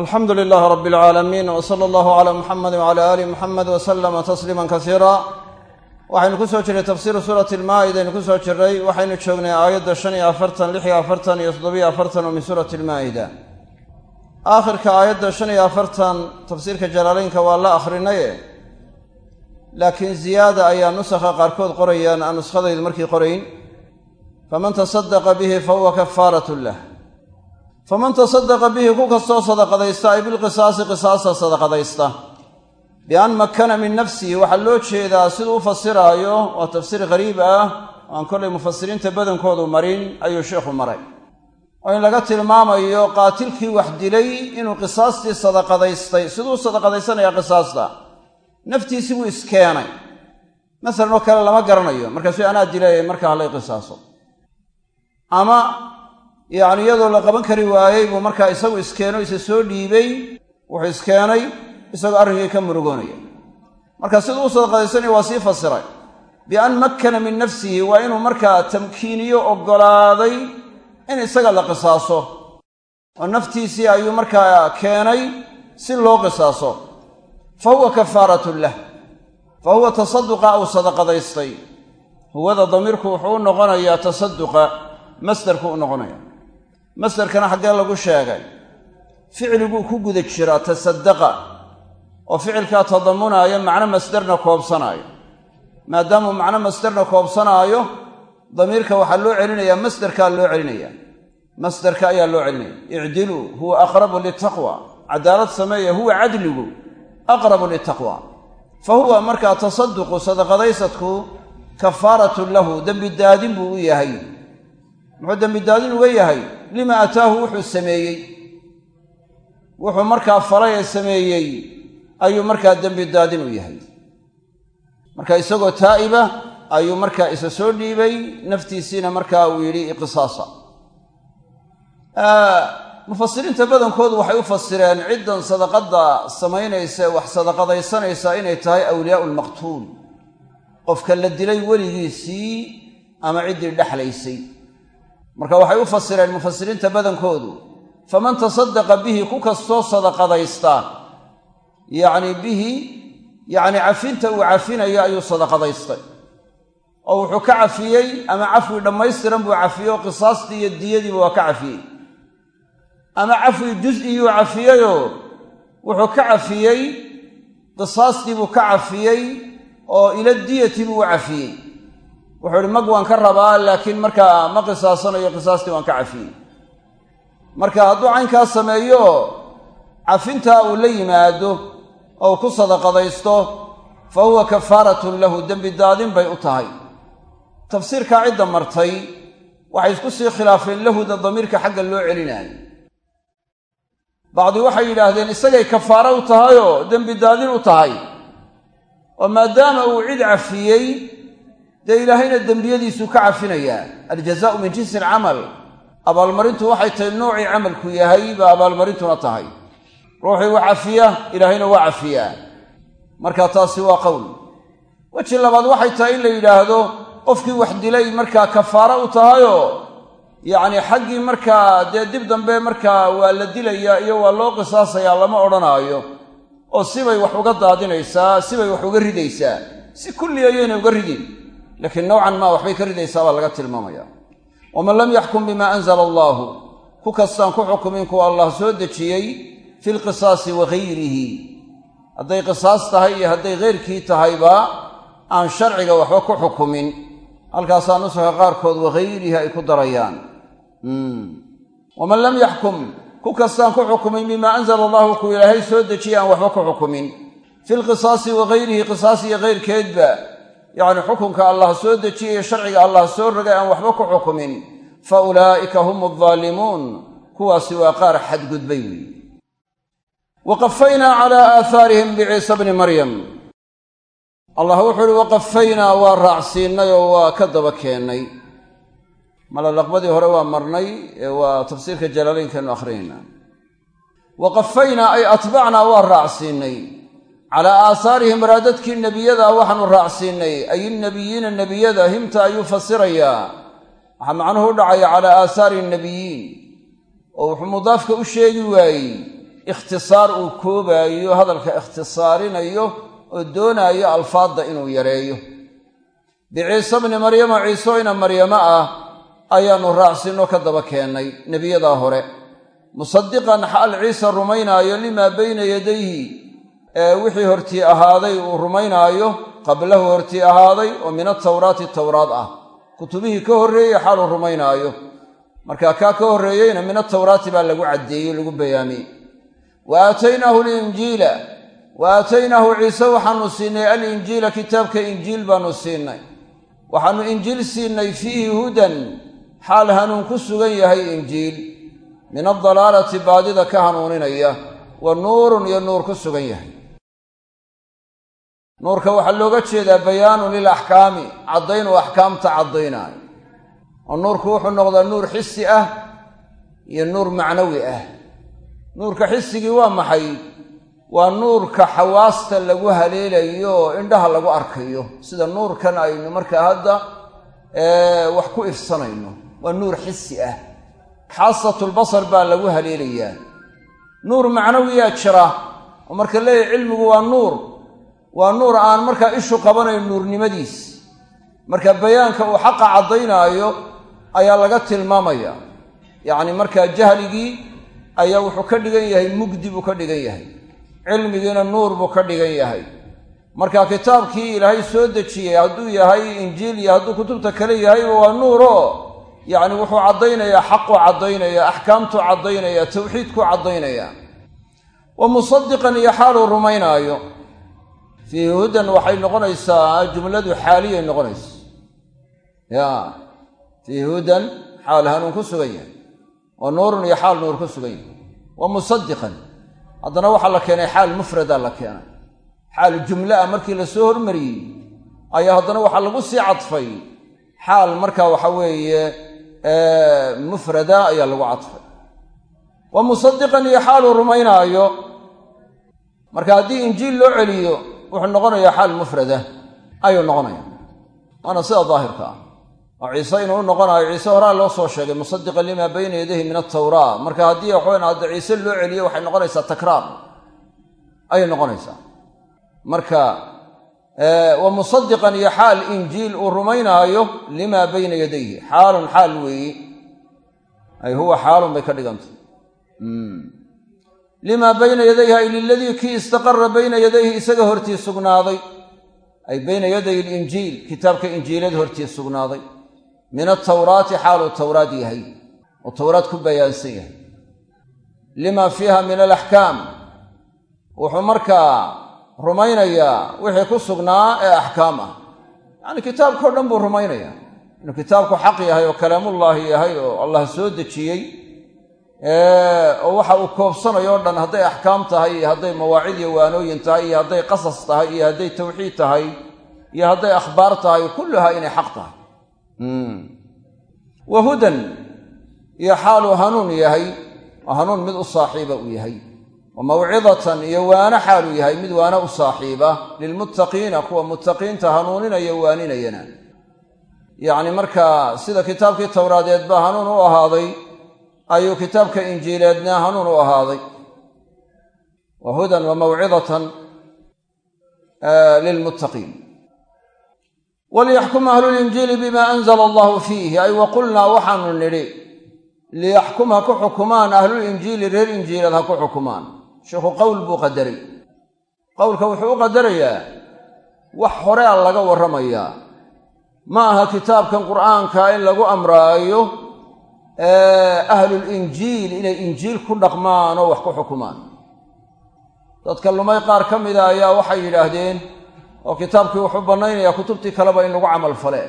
alxamdu lilaah rab alcaalamiin w sala allahu calaa muxamedi wcala aali muxamed w salama tasliima kasiira waxaynu ku soo jirray tafsiiru suurati almaa'ida aynu ku soo jirray waxaynu joognay aayadda shan iyo afartan lix iyo afartan iyo toddobiyo afartan oo min suurati almaa'ida aakhirka aayadda shan iyo afartan tafsiirka jalaalaynka waa la akhrinaye laakiin ziyaada ayaa nusakha qaarkood qorayaan aan nuskhadaydu markii qorayn. Faman tasadaqa bihi fahuwa kafaaratun lah faman tasadaqa bihi ku kastoo sadaqadaysta ay bilqisaasi qisaasa sadaqadaysta. Bian makana min nafsihi waxaa loo jeedaa siduu u fasiraayo waa tafsiir qariib ah oo aan kollay mufasiriinta badankoodu marin ayuu sheikhu maray. Oo in laga tilmaamayo qaatilkii wax dilay inuu qisaastii sadaqadaystay siduu sadaqadaysanayaa qisaasta. Naftiisii buu iskeenay. Masalan oo kale lama garanayo markaasuu anaa dilay markaa halay qisaaso. Ama yacni iyadoo la qaban kari waayey buu markaa isagu iskeeno isa soo dhiibay wuxuu iskeenay isagoo arrinkii ka murugoonaya. Marka siduu u sadaqadaysanaya waa sii fasiray. Bian makkana min nafsihi waa inuu markaa tamkiiniyo oggolaaday in isaga la qisaaso. Oo naftiisii ayuu markaa keenay si loo qisaaso. Fa huwa kafaaratun lah. Fa huwa tasaduqa aw sadaqadaystay. Huwada damiirku wuxuu u noqonayaa tasaduqa masdarku u noqonaya masdarkana xaggee lagu sheegay. Ficliguu ku guda jiraa tasadaqa oo ficilkaa tadamunaayo macno masdarna koobsanaayo. Maadaamuu macno masdarna koobsanaayo damiirka waxaa loo celinayaa masdarkaa loo celinaya masdarka ayaa loo celinaya icdiluu huwa aqrabu litaqwa cadaalad sameeya huwa cadligu aqrabu litaqwa fa huwa markaa tasaduqu sadaqadaysadku kafaaratun lahu dembi daadin buu u yahay muxuu dembi daadin uga yahay. Lima ataahu wuxuu sameeyey. Wuxuu markaa falay ee sameeyey. Ayuu markaa dembi daadin u yahay. Marka isagoo taa'iba ayuu markaa isa soo dhiibay. Naftiisiina markaa uu yidhi iqisaasa mufasiriinta badankoodu waxay u fasireen ciddan sadaqadda samaynaysa wax sadaqadaysanaysa inay tahay awliyaau lmaqtuul qofka la dilay weligiisii ama ciddii dhexlaysay marka waxay u fasireen mufasiriinta badankoodu faman tasadaqa bihi ku kastoo sadaqadaysta. Yacni bihi yacni cafinta uu cafinayo ayuu sadaqadaystay. Oo wuxuu ka cafiyey ama cafwi dhammaystiran buu cafiyey oo qisaastii iyo diyadiiba waa ka cafiyey. Ama cafwi juz'iyuu cafiyeyoo wuxuu ka cafiyey qisaastii buu ka cafiyey oo ila diyati buu u cafiyey wuxuu ihi mag waan ka rabaa laakiin markaa ma qisaasanayo qisaastii waan ka cafiyey marka hadduu caynkaas sameeyo cafintaa uu la yimaado oo ku sadaqadaysto fa huwa kafaaratun lahu dembi daadin bay u tahay. Tafsiirkaa cidda martay waxay isku sii khilaafeen lahuda damiirka xagga loo celinaayo bacdi waxay yidhaahdeen isagay kafaaro u tahayoo dembi daadin u tahay. Oo maadaama uu cid cafiyey dee ilaahayna dembiyadiisuu ka cafinayaa aljazaau min jinsi alcamal. Abaalmarintu waxay tahay noocii camalku yahay baa abaalmarintuna tahay. Ruuxii waa cafiya ilaahayna waa cafiyaa marka taasi waa qowl. Weji labaad waxay tahay in la yidhaahdo qofkii wax dilay markaa kafaaro u tahayoo yacni xaggii markaa dee dib dambe markaa waa la dilayaa iyo waa loo qisaasayaa lama odhanaayo oo sibay wax uga daadinaysaa sibay wax uga ridaysaa. Si kulli ayaynay uga ridin laakiin nowcan maa waxbay ka ridaysaa baa laga tilmaamaya. Waman lam yaxkum bima anzala allaahu ku kastaan ku xukumin kuwa allah soo dejiyey fi lqisaasi wa gayrihi hadday qisaas tahay iyo hadday keyrkii tahayba aan sharciga waxba ku xukumin. Halkaasaa nusaha qaarkood wagayrihi ay ku darayaan. Waman lam yaxkum ku kastaan ku xukumin bimaa anzala allahu ku ilaahay soo dejiyey aan waxba ku xukumin. Fi wa gayrihi qisaas iyo keyrkeedba yacni xukunka allah soo dejiyey sharciga allah soo rogay aan waxba ku xukumin. Fa ulaa'ika hum aldaalimuun kuwaasi waa qaar xadgudbay weyi waqafaynaa calaa aahaarihim biciisa bni maryam. Allah wuxuu uhi waqafaynaa waa raacsiinnay oo waa ka daba keennay malalaqbadii hore waa marnay ee waa tafsiirka jalaalaynkaenu akhrinaynaa waqafaynaa ay atbacnaa waa raacsiinnay calaa aahaarihim raadadkii nebiyada waxaanu raacsiinnay ay innebiyiina nebiyada himta ayuu fasirayaa waxaa macnuhu u dhacaya calaa aahaari nnebiyiin oo wuxuu mudaafka u sheegi waayey. Ikhtisaar uu koobaayo hadalka ikhtisaarinayo oo doonaayo alfaadda inuu yareeyo. Biciise bni maryama ciiso ina maryamo ah ayaannu raacsinno ka daba keennay nebiyadaa hore. Musadiqan xaal ciise rumaynaayo limaa bayna yadayhi ee wixii hortii ahaaday uu rumaynaayo qablahu hortii ahaaday oo min atawraati tawraad ah. Kutubihii ka horreeyey xaaluu rumaynaayo. Markaa kaa ka horreeyeyna min atawraati baa lagu caddeeyey lagu bayaamiyey. Wa aataynaahu alinjiila wa aataynaahu ciise waxaanu siinay alinjiila kitaabka injiil baanu siinay. Waxaannu injiil siinay fiihi hudan xaal hanuun ku sugan yahay injiil. Min adalaalati baadida ka hanuuninaya. Wa nuurun iyo nuur ku sugan yahay nuurka waxaa looga jeedaa bayaanu lilaxkaami caddayn uu axkaamta caddaynaayo. Oo nuurku wuxuu noqdaa nuur xisi ah iyo nuur macnawi ah. Nuurka xisigii waa maxay? Waa nuurka xawaasta lagu haleelayo oo indhaha lagu arkayo. Sida nuurkan aynu markaa hadda wax ku ifsanayno waa nuur xisi ah. Xaasatulbasar baa lagu haleelayaa. Nuur macnawiyaa jira. Oo marka leeyahy cilmigu waa nuur waa nuur aan markaa ishu qabanayn nuurnimadiis. Marka bayaanka uu xaqa caddaynaayo ayaa laga tilmaamaya. Yacni markaa jahligii ayaa wuxuu ka dhigan yahay mugdi buu ka dhigan yahay. Cilmigiina nuur buu ka dhigan yahay. Marka kitaabkii ilaahay soo dejiyey hadduu yahay injiil iyo hadduu kutubta kale yahayba waa nuuro yacni wuxuu caddaynayaa xaquu caddaynaya axkaamtuu caddaynaya tawxiidkuu caddaynaya wa musadiqan iyo xaaluu rumaynaayo fiihi hudan waxay noqonaysaa jumladu xaaliyay noqonaysa ya fiihi hudan xaal hanuun ku sugan yahay wa nuurun iyo xaal nuur ku sugan yahay wa musadiqan haddana waxaa la keenay xaal mufrada la keenay. Xaal jumla ah markii la soo hormariyey ayaa haddana waxaa lagu sii cadfay. Xaal markaa waxa weeye mufrada ayaa lagu cadfay. Wa musadiqan iyo xaaluu rumaynaayo. Marka haddii injiil loo celiyo wuxuu noqonayaa xaal mufrada ayuu noqonaya waana sida daahirka ah. Oo ciise inuu u noqonayo ciise horaa loo soo sheegay musadiqan limaa bayna yadayhi min altawraa marka haddii waxaweyn hadda ciise loo celiyo waxay noqonaysaa takraar. Ayay noqonaysaa. Marka wa musadiqan iyo xaal injiil uu rumaynaayo limaa bayna yadayhi. Xaalun xaal weeye ay huwa xaalun bay ka dhigantay limaa bayna yadayhi ay liladii kii istaqara bayna yadayhi isaga hortii sugnaaday. Ay bayna yaday alinjiil kitaabka injiilada hortii sugnaaday. Min atawraati xaaluu tawraad yahay oo tawraad ku bayaansan yahay. Lima fiiha min alaxkaam wuxuu markaa rumaynayaa wixii ku sugnaa ee axkaam ah. Yacnii kitaabkao dhan buu rumaynayaa. Inuu kitaabku xaq yahay oo kalaamullaahi yahay oo allah soo dejiyey oo waxa uu koobsanayo dhan hadday axkaam tahay iyo hadday mawaacid iyo waanooyin tahay iyo hadday qasas tahay iyo hadday tawxiid tahay iyo hadday akhbaar tahay kulluhaa inay xaq tahay. Wa hudan iyo xaaluu hanuun yahay hanuun mid u saaxiiba uu yahay. Wa mawcidatan iyo waano xaaluu yahay mid waano u saaxiiba. Lilmuttaqiina kuwa muttaqiinta hanuuninaya waaninayana. Yacni markaa sida kitaabkii towraadeed baa hanuun u ahaaday ayuu kitaabka injiileedna hanuun u ahaaday. Wa hudan wa mawcidatan lilmuttaqiin. Walyaxkum ahlulinjiili bima anzala allahu fiihi. Ay wa qulnaa waxaanu nidhi liyaxkum ha ku xukumaan ahlulinjiili reer injiileed ha ku xukumaan. Sheikhu qowl buu qadaray qowlka wuxuu u qadarayaa wax horea laga warramayaa. Ma aha kitaabkan qur'aanka in lagu amraayo ahlulinjiil inay injiil ku dhaqmaan oo wax ku xukumaan. Dadka lumay qaar ka mida ayaa waxay yidhaahdeen oo kitaabkii wuxuu bannaynayaa kutubtii kaleba in lagu camal fale.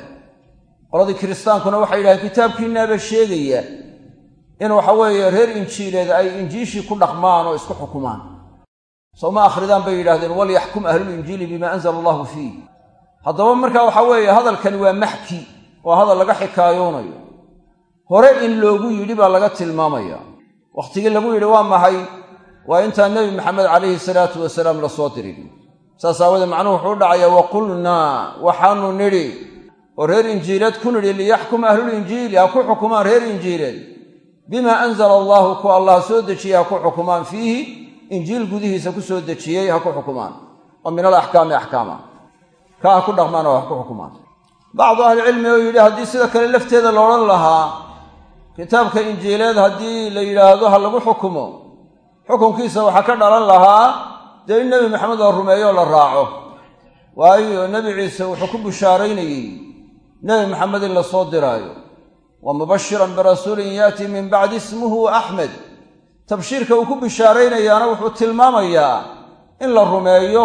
Qoladii kiristaankuna waxay yidhahdeen kitaabkiinaaba sheegaya in waxa weeye reer injiileed ay injiishii ku dhaqmaan oo isku xukumaan. Soo ma akhridaan bay yidhahdeen walyaxkum ahlulinjiili bima anzala allahu fiih. Haddaba markaa waxaa weeye hadalkani waa maxki waa hadal laga xikaayoonayo hore in loogu yidhi baa laga tilmaamaya. Wakhtigii lagu yidhi waa maxay? Waa intaan nebi maxamed calayhi salaatu wasalaam la soo dirin saas aawadee macnuhu wuxuu u dhacayaa wa qulnaa waxaanu nidhi oo reer injiileed ku nidhi liyaxkum ahlulinjiili ha ku xukumaan reer injiileed? Bimaa anzala allaahu ku allah soo dejiyey ha ku xukumaan fiihi? Injiil gudihiisa ku soo dejiyey ha ku xukumaan. Oo min al axkaama. Ka ha ku dhaqmaan oo ha ku xukumaan. Bacdu ahlicilmi oo yidhi haddii sida kale lafteeda la odhan lahaa kitaabka injiileed haddii la yidhaahdo ha lagu xukumo xukunkiisa waxaa ka dhalan lahaa dee in nebi maxamed la rumeeyo la raaco. Waayo nebi ciise wuxuu ku bushaaraynayey nebi maxamed in la soo diraayo. Wa mubashiran birasuulin yaatii min bacdi ismuhu axmed tabshiirka uu ku bishaaraynayaana wuxuu tilmaamayaa in la rumeeyo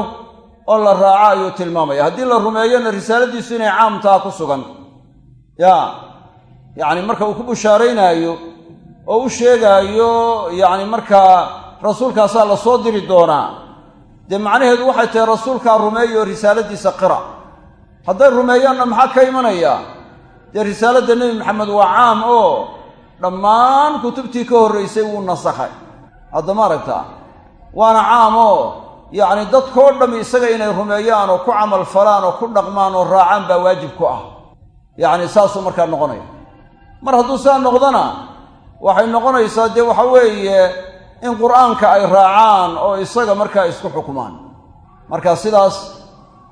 oo la raaco ayuu tilmaamaya. Haddii la rumeeyona risaaladiisu inay caamtaa ku sugan. Ya yacni marka uu ku bishaaraynaayo oo u sheegaayo yacni markaa rasuulkaasaa la soo diri doonaa. Dee macnaheedu waxay tahay rasuulkaa rumeeyo risaaladiisa qira. Hadday rumeeyaanna maxaa ka imanaya? Dee risaaladda nebi maxamed waa caam oo dhammaan kutubtii ka horraysay wuu nasakhay. Haddama aragtaa waana caam oo yacni dadkoo dhammi isaga inay rumeeyaan oo ku camal falaan oo ku dhaqmaan oo raacaan baa waajib ku ah. Yacni saasuu markaa noqonaya mar hadduu saa noqdona waxay noqonaysaa dee waxa weeye in qur'aanka ay raacaan oo isaga markaa isku xukumaan. Marka sidaas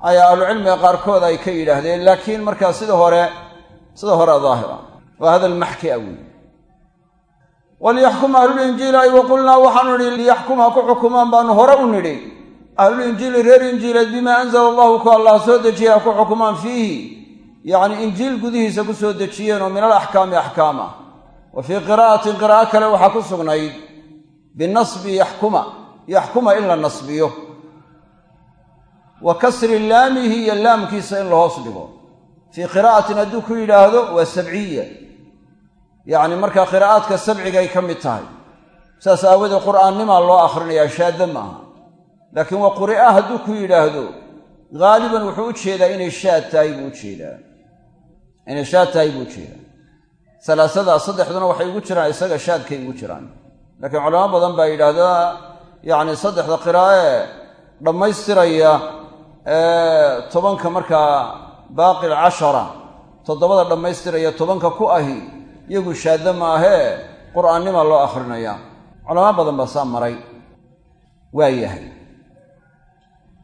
ayaa ahlucilmiga qaarkood ay ka yidhaahdeen laakiin markaa sida hore sida hore daahira waa hadal maxki a weyi waliyaxkum ahlulinjiila ay waqulnaa waxaanu nidhi liyaxkum ha ku xukumaan baanu hore u nidhi. Ahlulinjiili reer injiileed bimaa anzala allahu ku allah soo dejiyey ha ku xukumaan fiihi yacni injiil gudihiisa ku soo dejiyeen oo min alaxkaami axkaama. Wa fii qiraa'atin qiraa'o kale waxaa ku sugnayd binasbi yaxkuma yaxkuma in la nasbiyo. Wa kasri laamihi iyo laamkiisa in la hoos dhigo. Fii qiraa'atin hadduu ku yidhaahdo waa sabciya. Yacni markaa qiraa'aadka sabcigay ka mid tahay saas aawadeed qur'aannimaa loo akhrinayaa shaadda maaha laakiin waa quri'a hadduu ku yidhaahdo haaliban wuxuu u jeedaa inay shaad tahay buu u jeedaa inay shaad tahay buu u jeedaa salaasada saddexduna waxay ugu jiraan isaga shaadkay ugu jiraan. Laakiin culamo badan baa yidhaahdaa yacni saddexda qiraa'e dhammaystiraya tobanka markaa baaqi alcashara toddobada dhammaystiraya tobanka ku ahi iyagu shaadda maahee qur'aannima loo akhrinayaa culamo badan baa saa maray. Waa yahay.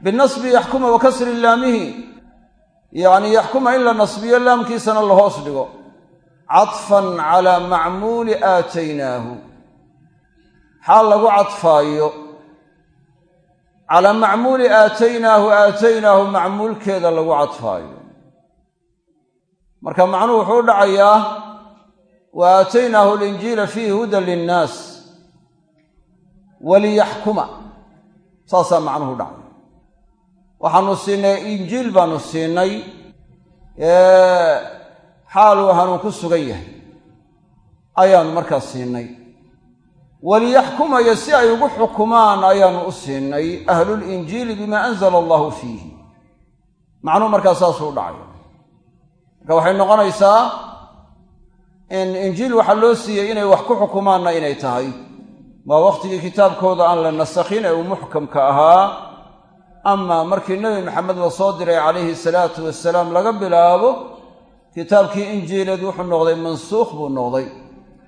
Binasbi yaxkuma wa kasri yacni yaxkuma in la nasbiyo laamkiisana la hoos dhigo. Cadfan calaa macmuuli aataynaahu. Xaal lagu cadfaayo. Calaa macmuuli aataynaahu aataynaahu macmuulkeeda lagu cadfaayo. Marka macnuhu wuxuu u dhacayaa wa aataynaahu alinjiila fiihi hudan linnaas. Waliyaxkuma saasaa macnuhu dhacay waxaanu siinay injiil baanu siinay xaaluu hanuun ku sugan yahay. Ayaanu markaas siinay. Waliyaxkumaya si ay ugu xukumaan ayaanu u siinay ahlulinjiili bimaa anzala allahu fiihi. Macnuhu markaa saasuu u dhacay. Marka waxay noqonaysaa in injiil waxaa loo siiyey inay wax ku xukumaanna inay tahay. Waa wakhtigii kitaabkooda aan la nasakhin ee uu muxkamka ahaa ama markii nebi maxamed la soo diray calayhi salaatu wasalaam laga bilaabo kitaabkii injiileed wuxuu noqday mansuukh buu noqday.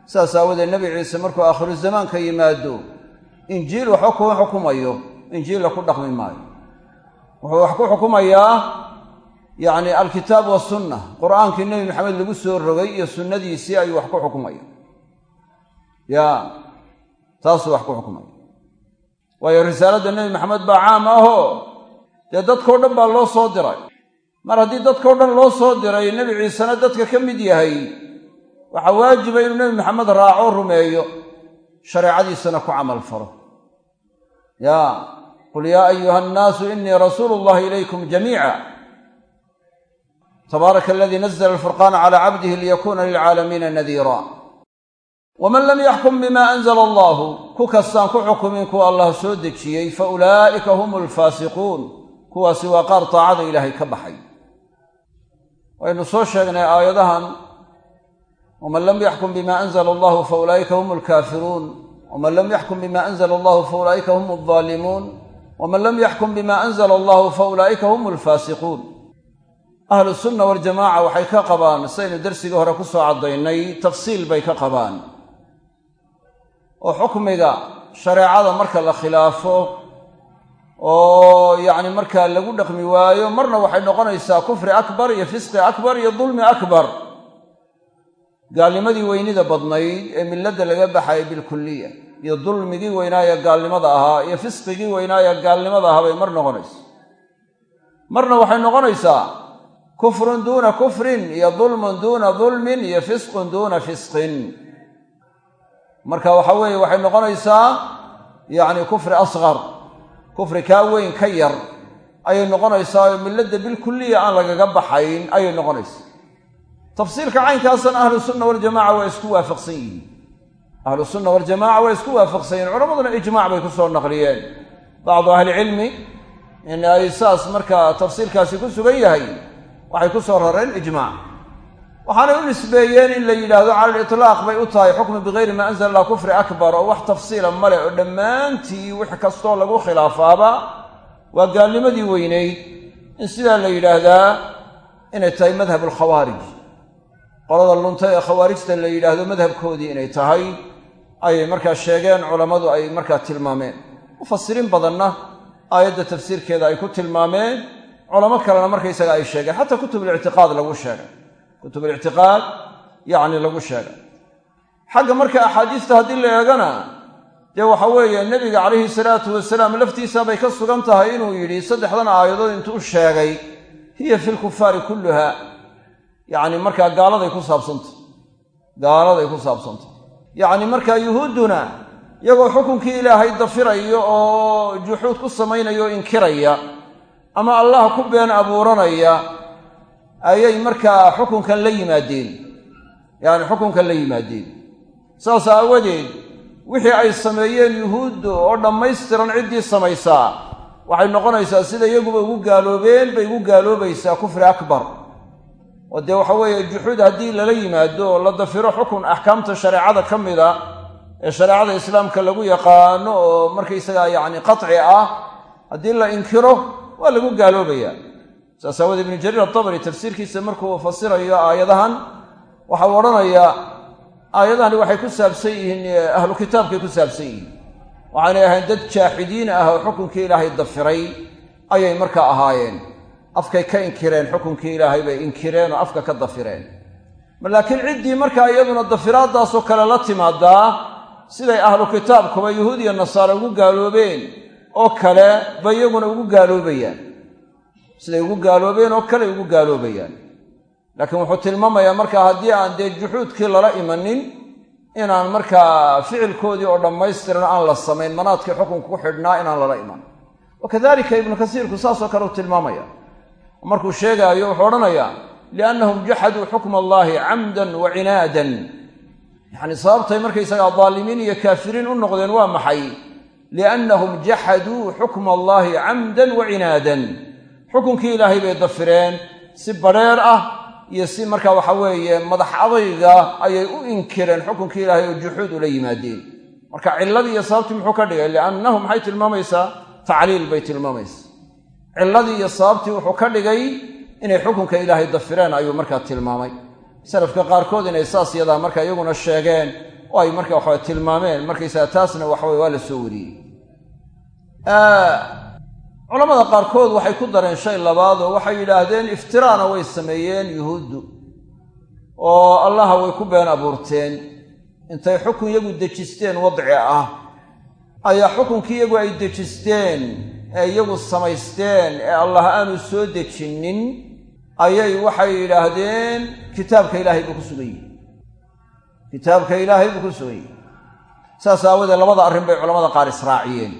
Saas aawadeed nebi ciise markuu aakhiru zamaanka yimaado injiil waxba kuma xukumayo. Injiilla ku dhaqmi maayo. Wuxuu wax ku xukumayaa yacni alkitaab wasunna qur'aankii nebi maxamed lagu soo rogay iyo sunnadiisii ayuu wax ku xukumaya. Ya taasuu wax ku xukumaya. Waayo risaaladda nebi maxamed baa caam ahoo dee dadkao dhan baa loo soo diray. Mar haddii dadkao dhan loo soo diray nebi ciisena dadka ka mid yahay waxaa waajiba inuu nebi maxamed raaco rumeeyo shareecadiisana ku camal falo ya qul yaa ayuha annaasu inii rasuulu llahi ilaykum jamiica. Tabaaraka aladii nazla alfurqaana calaa cabdihi liyakuuna lilcaalamiina nadiira. Waman lam yaxkum bima anzala allahu ku kastaan ku xukumin kuwa allah soo dejiyey fa ulaa'ika hum alfaasiquun kuwaasi waa qaar taacada ilaahay ka baxay. Waynu soo sheegnay aayadahan waman lam yaxkum bima anzala allahu fa ulaa'ika hum alkaafiruun waman lam yaxkum bima anzala allahu fa ulaa'ika hum aldaalimuun waman lam yaxkum bima anzala allahu fa ulaa'ika hum alfaasiquun ahlu sunna waljamaaca waxay ka qabaan sidaynu darsigii hore ku soo caddaynay tafsiil bay ka qabaan. Oo xukmiga shareecada marka la khilaafo oo yacni markaa lagu dhaqmi waayo marna waxay noqonaysaa kufri akbar iyo fisqi akbar iyo dulmi akbar. Gaalnimadii weynida badnayd ee milladda laga baxayay bilkuliya iyo dulmigii weynaaya gaalnimada ahaa iyo fisqigii weynaaya gaalnimada ahaa bay mar noqonaysa marna waxay noqonaysaa kufrun duuna kufrin iyo dulmun duuna dulmin iyo fisqun duuna fisqin. Marka waxa weeye waxay noqonaysaa yacni kufri asqar kufri kaa weyn ka yar ayay noqonaysaa oo milladda bilkuliya aan lagaga baxayn ayay noqonaysaa. Tafsiilka caynkaasna ahlu sunna waljamaca waa isku waafaqsan yihiin. Ahlu sunna waljamaca waa isku waafaqsan yihiin culammaduna ijmac bay ku soo naqliyeen. Bacdu ahlicilmi in ay saas markaa tafsiilkaasi ku sugan yahay waxay ku soo rareen ijmac waxaanay u nisbeeyeen in la yidhaahdo cala litlaaq bay u tahay xukmu bigayri maa anzala allah kufri akbar oo wax tafsiila male oo dhammaantii wix kastoo lagu khilaafaaba waa gaalnimadii weynayd in sidaa la yidhaahdaa inay tahay madhab alkhawaarij. Qolada lunta ee khawaarijta la yidhaahdo madhabkoodii inay tahay ayay markaa sheegeen culammadu ay markaa tilmaameen. Mufasiriin badanna aayadda tafsiirkeeda ay ku tilmaameen culamo kalena markaysaga ay sheegeen xataa kutubulictiqaad lagu sheegay kutubulictiqaad yacni lagu sheegay xagga marka axaadiista haddii la eegana dee waxa weeye nebiga calayhi salaatu wasalaam laftiisa bay ka sugan tahay inuu yidhi saddexdan aayadood intuu sheegay hiya fi lkufaari kulluha. Yacni markaa gaaladay ku saabsantah gaaladay ku saabsantah yacni markaa yuhuudduna iyagoo xukunkii ilaahay dafirayo oo juxuud ku samaynaya o inkiraya ama allah ku been abuuranaya ayay markaa xukunkan la yimaadeen. Yacni xukunkan la yimaadeen. Saas aawadeed wixii ay sameeyeen yuhuuddu oo dhammaystiran ciddii samaysaa waxay noqonaysaa sida iyaguba ugu gaaloobeen bay ugu gaaloobaysaa kufri akbar. Oo dee waxa weeye juxuud haddii lala yimaado oo la dafiro xukun axkaamta shareecada ka mida ee shareecada islaamka lagu yaqaano oo markaysagaa yacni qaci ah haddii la inkiro waa lagu gaaloobaya saas aawoodee ibnu jariir atabari tafsiirkiisa markuu fasirayo aayadahan waxau odhanayaa aayadahani waxay ku saabsan yihiin ahlu kitaabkay ku saabsan yihiin. Waxaanay ahayn dad jaaxidiin ah oo xukunkii ilaahay dafiray ayay markaa ahaayeen. Afkay ka inkireen xukunkii ilaahay bay inkireen oo afka ka dafireen. Laakiin ciddii markaa iyaduna dafiraaddaasoo kale la timaadaa siday ahlu kitaabkuba yuhuud iyo nasaare ugu gaaloobeen oo kale bay iyaguna ugu gaaloobayaan siday ugu gaaloobeen oo kale ugu gaaloobayaan. Laakiin wuxuu tilmaamayaa markaa haddii aan dee juxuudkii lala imanin inaan markaa ficilkoodii oo dhammaystiran aan la samayn manaadkii xukunka ku xidhnaa inaan lala iman. Wakadalika ibnu kasiirku saasoo kale u tilmaamaya. Markuu sheegaayo wuxuu odhanayaa liannahum jaxaduu xukma allaahi camdan wa cinaadan. Yacni sababtay markaysagaa daalimiin iyo kaafiriin u noqdeen waa maxay? Liannahum jaxaduu xukma allaahi camdan wa cinaadan xukunkii ilaahay bay dafireen si badrheer ah iyo si markaa waxa weeye madax adayga ayay u inkireen xukunkii ilaahay oo juxuud ula yimaadeen. Marka cilladii iyo sababtii muxuu ka dhigay? Liannahu maxay tilmaamaysaa? Tacliil bay tilmaamaysaa. Cilladii iyo sababtii wuxuu ka dhigay inay xukunka ilaahay dafireen ayuu markaa tilmaamay. Salafka qaarkood inay saas yadaa marka iyaguna sheegeen oo ay marka waxawe tilmaameen. Markaysaga taasna waxaweye waa la soo wariyey culamada qaarkood waxay ku dareen shay labaad oo waxay yidhaahdeen iftiraana way sameeyeen yuhuuddu oo allaha way ku been abuurteen. Intay xukun iyagu dejisteen wadci ah. Ayaa xukunkii iyagu ay dejisteen ee iyagu samaysteen ee allah aanu soo dejinnin ayay waxay yidhaahdeen kitaabka ilaahay buu ku sugan yihi kitaabka ilaahay buu ku sugan yihi saas aawadeed labada arrin bay culamada qaar israaciyeen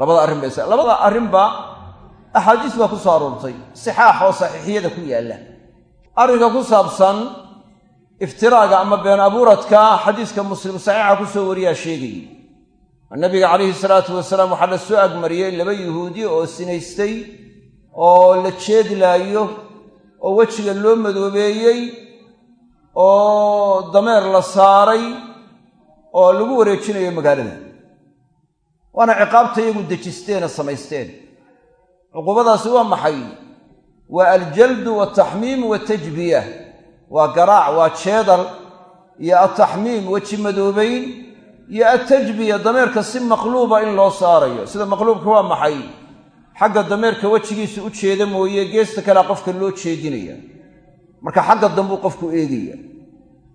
labada arrin bay labada arrinba axaadiis baa ku soo aroortay. Sixaax oo saxiixiyada ku yaalla. Arrinka ku saabsan iftiraaga ama been abuuradka xadiiska muslim saxiixa ku soo wariyaa sheegayay nabiga calayhi salaatu wasalaam waxaa la soo agmariyey laba yuhuudi oo sinaystay oo la jeedlaayo oo wejiga loo madoobeeyey oo dameer la saaray oo lagu wareejinayo magaalada waana ciqaabta iyagu dejisteen oo samaysteen. Cuquubadaasi waa maxay? Waa aljaldu waaltaxmiim waatajbiya waa garaac waa jeedal iyo altaxmiim weji madoobayn iyo atajbiya dameerka si maqluuba in loo saarayo. Sida maqluubka waa maxay? Xagga dameerka wejigiisa u jeeda mooye geesta kalea qofka loo jeedinaya. Marka xagga dambuu qofku eegaya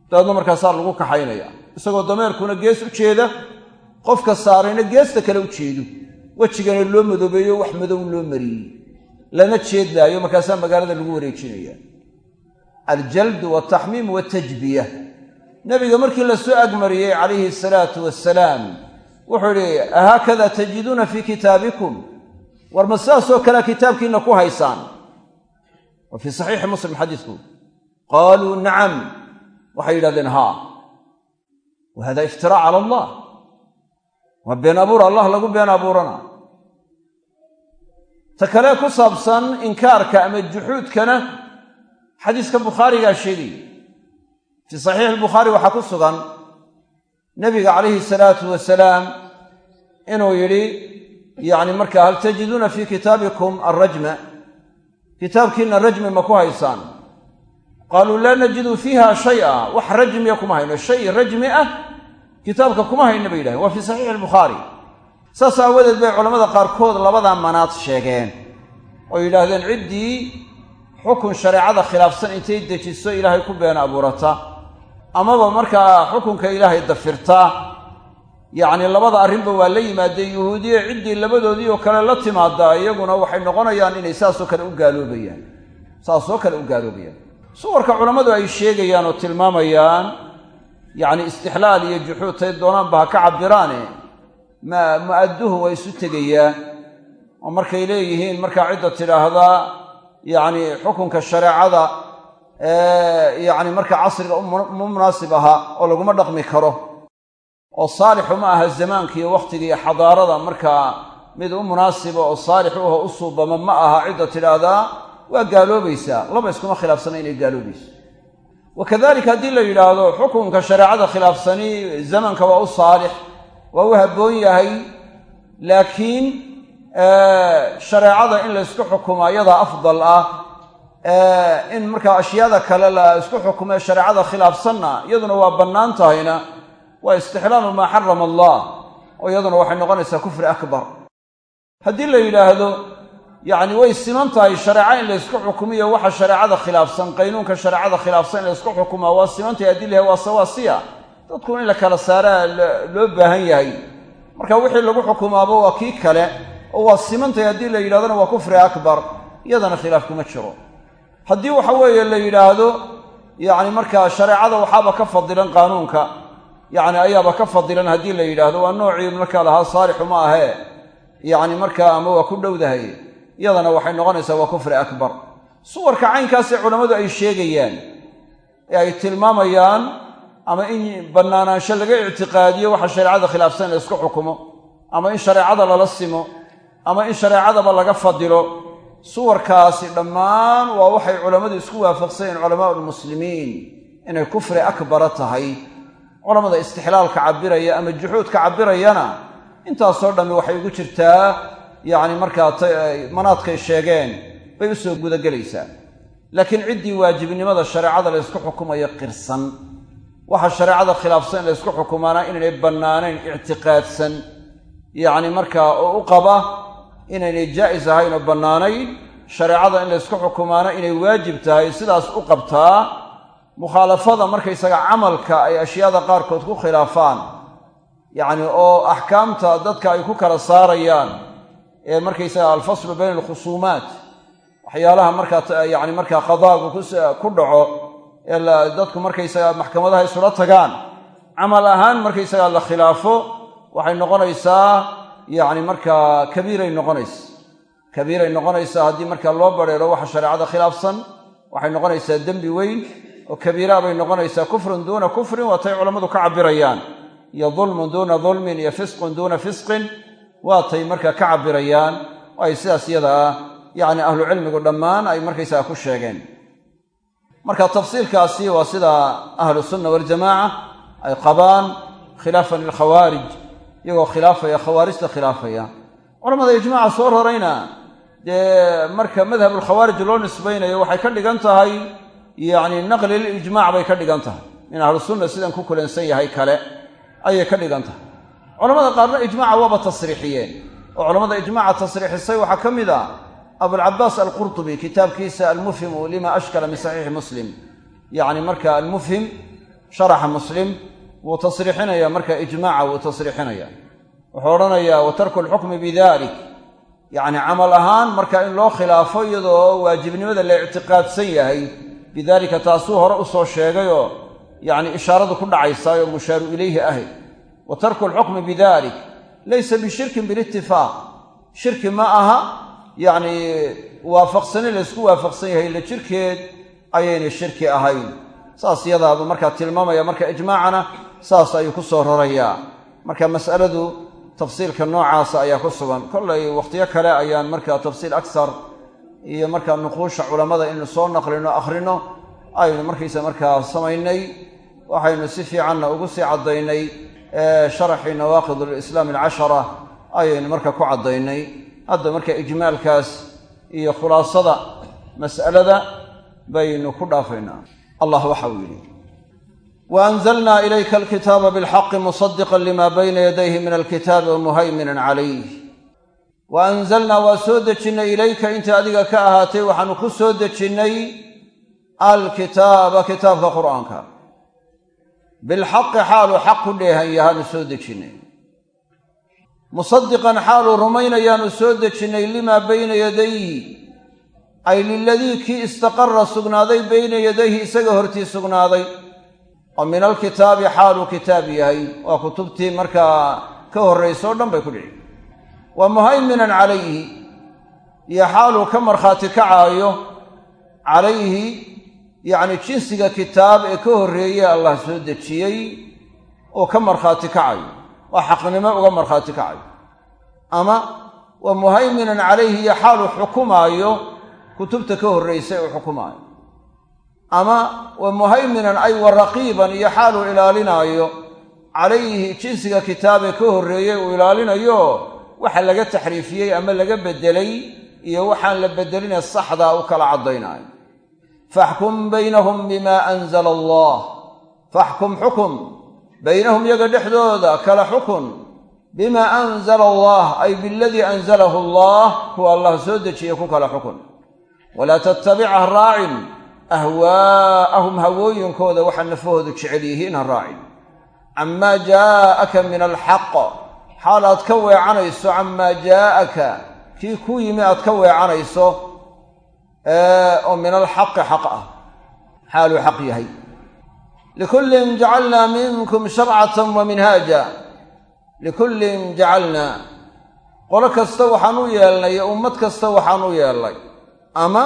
dabeedna markaasaa lagu kaxaynaya. Isagoo dameerkuna gees u jeeda qofka saarayna geesta kale u jeedo wejigana loo madoobeeyo wax madow loo mariyey. Lana jeedlaayo markaasaa magaalada lagu wareejinaya. Aljaldu waltaxmiim waltajbiya nabiga markii la soo agmariyey calayhi asalaatu wassalaam wuxuu idhi ahaakada tajiduuna fii kitaabikum? War ma sidaasoo kalea kitaabkiinna ku haysaan? Wa fii saxiixi muslim xadiisku. Qaaluu nacam. Waxay yidhahdeen haa. Wa hada iftiraac cala allah waa been abuur allah lagu been abuurana. Ta kale ku saabsan inkaarka ama juxuudkana xadiiska bukhaarigaa sheegaya fii saxiixi albukhaari waxaa ku sugan nabiga calayhi salaatu wasalaam inuu yidhi yacni marka hal tajiduuna fii kitaabikum alrajma kitaabkiinna rajmi ma ku haysaan. Qaaluu laa najidu fiiha shaya. Wax rajmiya kuma hayno. Shay rajmi ah kitaabka kuma hayno bay yidhahdeen. Waa fii saxiixi albukhaari. Saas aawadeed bay culammada qaarkood labadaa manaad sheegeen. Oo yidhaahdeen ciddii xukun shareecada khilaafsan intay dejiso ilaahay ku been abuurata. Amaba markaa xukunka ilaahay dafirta yacni labada arrinba waa la yimaadeen yuhuudiye ciddii labadoodii oo kale la timaada iyaguna waxay noqonayaan inay saasoo kale u gaaloobayaan. Saasoo kale u gaaloobayaan. Suwarka culammadu ay sheegayaan oo tilmaamayaan yacni istixlaal iyo juxuud tay doonaanba ha ka cabiraane ma mu'adduhu waa isu tegayaa oo markay leeyihiin markaa cidda tidhaahdaa yacni xukunka shareecada yacni marka casriga uma munaasib ahaa oo laguma dhaqmi karo. Oo saalixu ma aha zamaanka iyo wakhtiga iyo xadaarada markaa mid u munaasiba oo saalix u aho u suubama ma aha cidda tidhaahdaa waa gaaloobaysaa. Laba iskuma khilaafsana inay gaaloobayso wa kadalika haddii la yidhaahdo xukunka shareecada khilaafsani zamanka waa u saalix waa u habboon yahay laakiin shareecada in la ysku xukumo iyadaa afdal ah in markaa ashyaada kale la isku xukumee shareecada khilaafsanna iyaduna waa bannaan tahayna waa istixlaalu maa xarama allah oo iyaduna waxay noqonaysaa kufri akbar haddii la yidhaahdo yacni way siman tahay shareeco in la ysku xukumiyo waxa shareecada khilaafsan qaynuunka shareecada khilaafsan in la ysku xukumaa waa siman tahay haddii la yahay waa sawaasiya. Dadku in la kala saaraa loo baahan yahay. Marka wixii lagu xukumaaba waa kii kale oo waa siman tahay haddii la yidhahdona waa kufri akbar iyadana khilaaf kuma jiro. Haddii waxa weeye la yidhaahdo yacni markaa shareecada waxaaba ka fadilan qaanuunka yacni ayaaba ka fadilan haddii la yidhaahdo waa noocii markaa lahaa saalixu ma ahee. Yacni markaa ama waa ku dhowdahay iyadana waxay noqonaysaa waa kufri akbar. Suwarka caynkaasee culammadu ay sheegayaan ee ay tilmaamayaan ama in bannaanaansho laga ictiqaadiyo waxa shareecada khilaafsan la isku xukumo ama in shareecada lala simo ama in shareecadaba laga fadilo. Suwarkaasi dhammaan waa waxay culammadu isku waafaqsanyeen culamaau lmuslimiin inay kufri akbara tahay. Culammada istixlaalka cabbiraya ama juxuudka cabbirayana intaasoo dhammi waxay ugu jirtaa yacni markaa manaadkay sheegeen bay u soo gudagelaysaa. Laakiin ciddii waajibnimada shareecada la ysku xukumayo qirsan. Waxa shareecada khilaafsan in la ysku xukumaana inaynay bannaanayn ictiqaadsan. Yacni markaa oo u qaba inaynay jaa'is ahayn oo bannaanayn shareecada in la ysku xukumaana inay waajib tahay sidaas u qabtaa mukhaalafada markaysaga camalka ay ashyaada qaarkood ku khilaafaan. Yacni oo axkaamta dadka ay ku kala saarayaan markaysaga alfaslu bayna alkhusuumaat waxyaalaha markaa yacni markaa qadaagu ku dhaco ee dadku markaysaga maxkamadaha isula tagaan camal ahaan markaysaga la khilaafo waxay noqonaysaa yacni markaa kabiiray noqonaysa kabiiray noqonaysaa haddii markaa loo bareero waxa shareecada khilaafsan waxay noqonaysaa dembi weyn oo kabiiraa bay noqonaysaa kufrun duuna kufrin waatay culammadu ka cabbirayaan iyo dulmun duuna dulmin iyo fisqun duuna fisqin waatay markaa ka cabbirayaan oo ay sidaas iyada ah yacni ahlucilmigu dhammaan ay markaysaga ku sheegeen. Marka tafsiilkaasi waa sida ahlu sunna waljamaaca ay qabaan khilaafan lilkhawaarij iyagoo khilaafaya khawaarijta khilaafaya. Culamada ijmaaca soo rarayna dee marka madhabulkhawaarij loo nisbaynayo waxay ka dhigan tahay yacni naqli lilijmaac bay ka dhigan tahay. In ahlu sunna sidan ku kulansan yahay kale ayay ka dhigan tahay culamada qaarna ijmaaca waaba tasriixiyeen. Oo culamada ijmaaca tasriixisay waxaa ka mid a abulcabaas alqurtubi kitaabkiisa almufhimu lima ashkala min saxiixi muslim. Yacni marka almufhim sharaxa muslim wuu tasriixinaya marka ijmaaca wuu tasriixinaya. Wuxuu odhanayaa wa tarku alxukmi bidalik yacni camal ahaan marka in loo khilaafo iyadoo waajibnimada la ictiqaadsan yahay bidalika taasuu hore u soo sheegayoo yacni ishaaradu ku dhacaysaayoo mushaaru ilayhi ahy wa tarku alxukmi bidalik laysa bishirkin bilitifaaq shirki ma aha yacni waafaqsani laysku waafaqsan yahay la jirkeed ayaynay shirki ahayn. Saas yadaaba markaa tilmaamaya marka ijmaacana saas ayuu ku soo rorayaa marka mas'aladu tafsiilka noocaasa ayaa ku sugan. Kollay wakhtiyo kale ayaan markaa tafsiil aksar iyo markaa nuquusha culammada innu soo naqlino akhrino aynu markiisa markaa samaynay waxaynu si fiicanna ugu sii caddaynay sharaxii nawaaqid alislaam alcashara ayaynu marka ku caddaynay. Hadda marka ijmaalkaas iyo khulaasada mas'alada baynu ku dhaafaynaa. Allah waxa uu yidhi waanzalnaa ilayka alkitaaba bilxaqi musadiqan lima bayna yadayhi min alkitaabi wa muhayminan calayh wa anzalnaa waa soo dejinnay ilayka inta adiga ka ahaatay waxaanu ku soo dejinnay alkitaaba kitaabka qur'aanka bilxaqi xaaluu xaq ku dheehan yahaanu soo dejinnay musadiqan xaaluu rumaynayaanu soo dejinnay limaa bayna yadayhi ay liladii kii istaqara sugnaaday bayna yadayhi isaga hortii sugnaaday oo min alkitaabi xaaluu kitaab yahay waa kutubtii markaa ka horraysa oo dhan bay ku dhici wa muhayminan calayhi iyo xaaluu ka markhaati kacaayo calayhi yacni jinsiga kitaab ee ka horreeye allah soo dejiyey oo ka markhaati kacayo waa xaqnimo uga markhaati kacayo ama wa muhayminan calayhi iyo xaaluu xukumaayo kutubta ka horraysay uu xukumaayo. Ama wa muhayminan ay wa raqiiban iyo xaaluu ilaalinaayo calayhi jinsiga kitaabee ka horreeyey uu ilaalinayo waxa laga taxriifiyey ama laga beddelay iyo waxaan la beddelinee saxdaa u kala caddaynaayo faxkum baynahum bimaa anzala allah faxkum xukum baynahum yaga dhexdooda kala xukun bimaa anzala allah ay biladii anzalahu allah kuwa allah soo dejiye ku kala xukun walaa tattabic ha raacin ahwaa'ahum hawooyinkooda waxa nafahoodu jecel yihiin ha raacin camaa jaa'aka min alxaq xaal aad ka weecanayso camaa jaa'aka kii ku yimi aad ka weecanayso oo min alxaqi xaq ah. Xaaluu xaq yahay. Likullin jacalnaa minkum sharcatan wa minhaaja likullin jacalnaa qolo kasta waxaan u yeelnay ummad kasta waxaan u yeelnay. Ama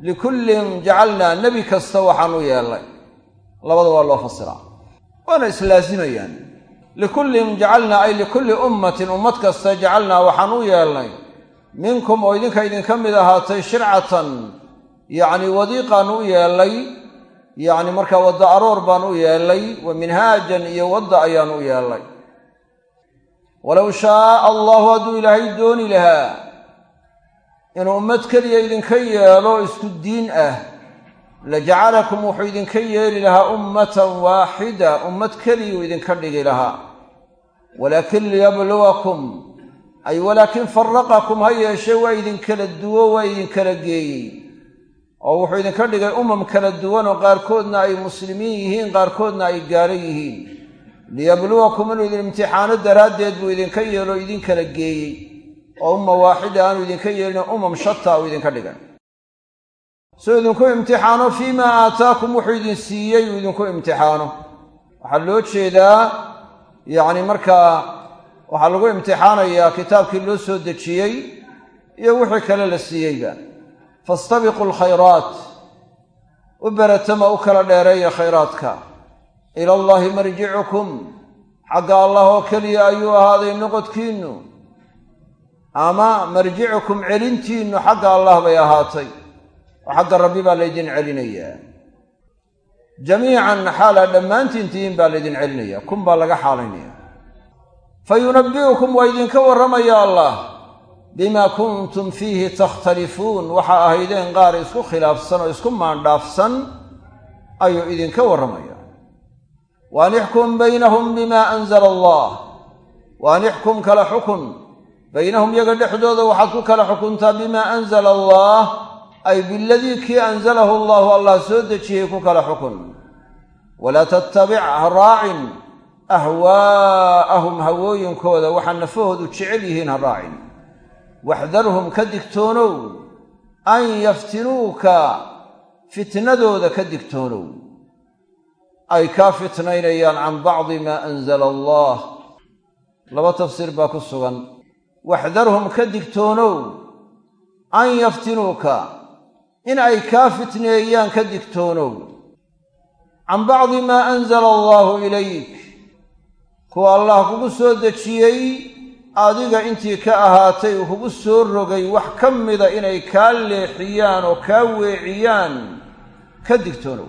likullin jacalnaa nebi kasta waxaan u yeelnay. Labada waa loo fasiraa waana islaasimayaan likullin jacalnaa ay likulli ummatin ummad kasta jacalnaa waxaan u yeelnay minkum oo idinka idinka mid ahaatay shircatan yacni wadiiqaan u yeellay yacni markaa wadda aroor baan u yeellay wa minhaajan iyo wadda ayaan u yeellay. Walow shaaa allahu hadduu ilaahay dooni lahaa inuu ummad keliya idinka yeelo isku diin ah la jacalakum wuxuu idinka yeeli lahaa ummatan waaxida ummad keliyuu idinka dhigi lahaa. Walaakin liyabluwakum ay walaakin faraqakum ha yeeshe waa idinkala duwo waa idinkala geeyey. Oo wuxuu idinka dhigay umam kala duwan oo qaarkoodna ay muslimiin yihiin qaarkoodna ay gaalo yihiin. Liyabluwakum inuu idin imtixaano daraaddeed buu idinka yeelo idinkala geeyey. Oo umma waaxida aanu idinka yeelin umam shata uu idinka dhigay. Suu idinku imtixaano fii maa aataakum wuxuu idin siiyey uu idinku imtixaano. Waxaa loo jeedaa yacni markaa waxaa lagu imtixaanayaa kitaabkii loo soo dejiyey iyo wixii kale la siiyeyba fastabiquu alkhayraat u beratama u kala dheereeya khayraadka. Ila allaahi marjicukum. Xagga allah oo keliya ayuu ahaaday noqodkiinnu ama marjicukum celintiinnu xagga allah bay ahaatay. Oo xagga rabbi baa laydin celinayaa. Jamiican xaalaa dhammaantiin tihiin baa laydin celinaya kun baa laga xaalaynaya fa yunabbi'ukum waa idinka warramaya allah bimaa kuntum fiihi takhtalifuun waxaa ahaydeen qaar isku khilaafsan oo isku maandhaafsan ayuu idinka warramaya wa an ixkum baynahum bimaa anzala allah wa an ixkum kala xukun baynahum yaga dhexdooda waxaad ku kala xukuntaa bimaa anzala allaah ay biladii kii anzalahu allahu allah soo dejiyey ku kala xukun. walaa tattabic raacin ahwaa'ahum hawooyinkooda waxaa nafahoodu jecel yihiin ha raacin. Waxdarhum ka digtoonow. An yaftinuuka fitnadooda ka digtoonow. Ay kaa fitnaynayaan can bacdi maa anzala allah laba tafsiir baa ku sugan. Waxdarhum ka digtoonow. An yaftinuuka. In ay kaa fitneeyaan ka digtoonow. Can bacdi maa anzala allaahu ilayk kuwa allah kugu soo dejiyey adiga intii ka ahaatay uu kugu soo rogay wax ka mida inay kaa leexiyaan oo kaa weeciyaan ka digtoonow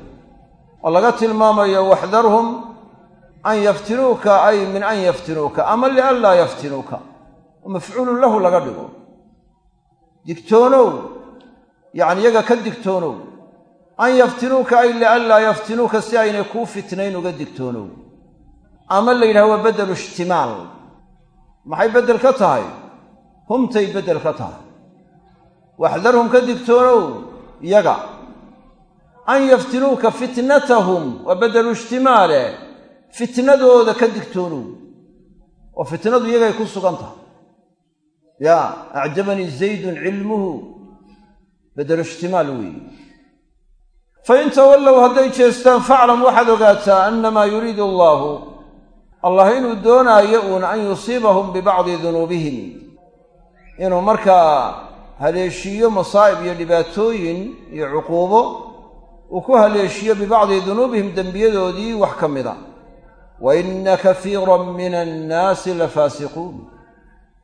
oo laga tilmaamayo waxdarhum an yaftinuuka ay min an yaftinuuka ama lianlaa yaftinuuka. Mafcuulun lahu laga dhigo. Digtoonow yacni iyaga ka digtoonow an yaftinuuka ay lianlaa yaftinuuka si aynay kuu fitnayn uga digtoonow ama la yidhaha waa beddelu ishtimaal maxay beddel ka tahay? Humtay beddel ka tahay. Waxdarhum ka digtoonow iyaga. An yaftinuuka fitnatahum waa beddelu ishtimaale fitnadooda ka digtoonow. Oo fitnadu iyagay ku sugan tahay. Yaa acjabanii zaydun cilmuhu. Beddelu ishtimaal weeye fain tawallow hadday jeestaan faclam waxaad ogaataa annamaa yuriidu allaahu allah inuu doonaayo uun an yusiibahum bibacdi dunuubihim. Inuu markaa haleeshiiyo masaa'ib iyo dhibaatooyin iyo cuquubo uu ku haleeshiiyo bibacdi dunuubihim dembiyadoodii wax ka mida wa inna kafiiran min annaasi la faasiquun.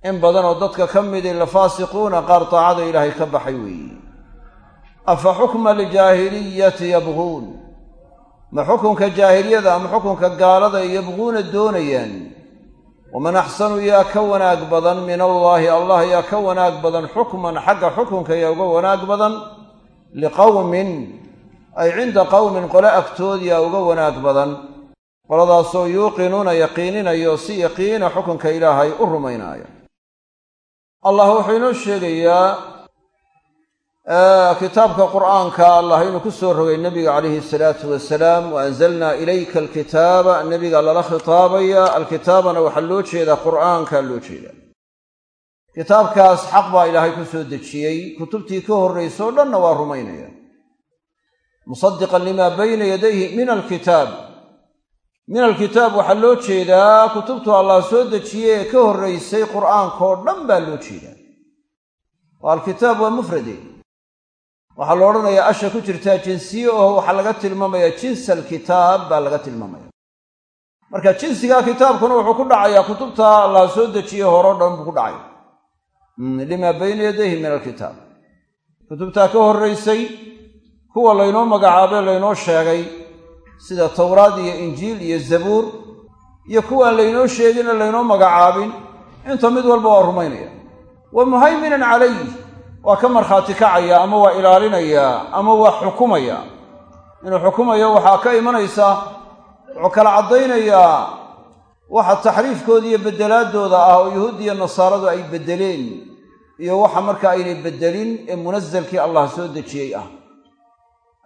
In badanoo dadka ka midii la faasiquuna qaar taacada ilaahay ka baxay weeye afa xukma aljaahiliyati yabquun ma xukunka jaahiliyada ama xukunka gaalada yabquuna doonayaan? Waman axsanu yaa ka wanaag badan min allaahi allah yaa ka wanaag badan xukman xagga xukunka yaa uga wanaag badan? Liqowmin ay cinda qowmin qole agtood yaa uga wanaag badan. Qoladaasoo yuuqinuuna yaqiininayo si yaqiina xukunka ilaahay u rumaynaayo. Allah wuxuu inoo sheegayaa kitaabka qur'aanka allah inuu ku soo rogay nebiga calayhi salaatu wasalaam wa anzalnaa ilayka alkitaaba. Nebiga lala khitaabaya alkitaabana waxaa loo jeedaa qur'aanka loo jeedaa. Kitaabkaas xaq baa ilaahay ku soo dejiyey kutubtii ka horrayso o dhanna waa rumaynaya. Musadiqan limaa bayna yadayhi min alkitaab. Min alkitaab waxaa loo jeedaa kutubtu allah soo dejiyey ee ka horraysay qur'aankaoo dhan baa loo jeedaa. Oo alkitaab waa mufrade waxaa la odhanayaa asha ku jirtaa jinsiye oo waxaa laga tilmaamayaa jinsa alkitaab baa laga tilmaamaya. Marka jinsigaa kitaabkuna wuxuu ku dhacayaa kutubta allah soo dejiyey horeo dhan buu ku dhacay limaa bayna yadayhi min alkitaab. Kutubtaa ka horraysay kuwa laynoo magacaabay laynoo sheegay sida towraad iyo injiil iyo zabuur iyo kuwaan laynoo sheegina laynoo magacaabin inta mid walba waa rumaynaya. Wa muhayminan calayh waa ka markhaati kacaya ama waa ilaalinayaa ama waa xukumaya. Inuu xukumayo waxaa ka imanaysa wuxuu kala caddaynayaa waxa taxriifkooda iyo beddelaadooda ah oo yuhuud iyo nasaaradu ay beddeleen iyo waxa marka aynay beddelin ee munasalkii allah soo dejiyey ah.